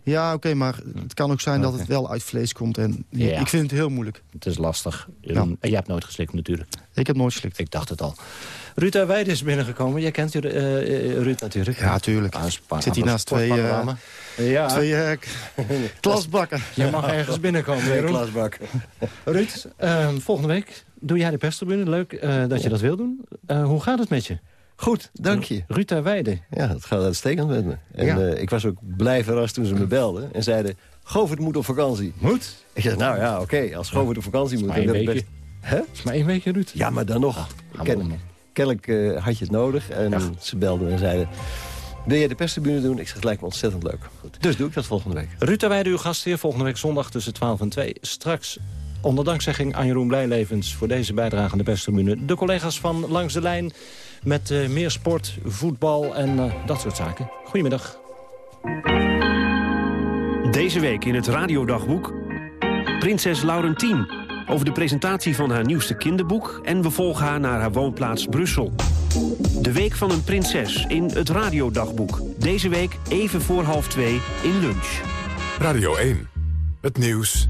Ja, oké, maar het kan ook zijn dat het wel uit vlees komt. En Ja. ik vind het heel moeilijk. Het is lastig. Jeroen. En jij hebt nooit geslikt natuurlijk. Ik heb nooit geslikt. Ik dacht het al. Ruud Weide is binnengekomen. Jij kent uh, uh, Ruud natuurlijk. Ja, tuurlijk. Ah, Ik zit hier naast twee, Sportpanorama. ja. Twee eh, klasbakken. Je mag ergens binnenkomen, Twee klasbakken. Ruud, ehm, volgende week doe jij de perstribune. Leuk eh, dat je dat wil doen. Eh, hoe gaat het met je? Goed, dank je. Ruud Weide. Ja, het gaat uitstekend met me. En Ja. eh, ik was ook blij verrast toen ze me belden en zeiden... Govert moet op vakantie. Moet? Ik zeg, nou ja, oké, als Govert op vakantie moet... dan ik weekje. Hè? Het is maar één weekje, Ruud. Ja, maar dan nog. Ah, kennelijk had je het nodig. En ze belden en zeiden... Wil jij de perstribune doen? Ik zeg, het lijkt me ontzettend leuk. Dus doe ik dat volgende week. Ruud Weide, uw gast hier volgende week zondag tussen 12 en 2. Straks onder dankzegging aan Jeroen Blijlevens voor deze bijdrage aan de perstribune. De collega's van Langs de Lijn met eh, meer sport, voetbal en eh, dat soort zaken. Goedemiddag. Deze week in het radiodagboek... Prinses Laurentien, over de presentatie van haar nieuwste kinderboek... en we volgen haar naar haar woonplaats Brussel. De Week van een Prinses in het radiodagboek. Deze week even voor half twee in lunch. Radio 1. Het nieuws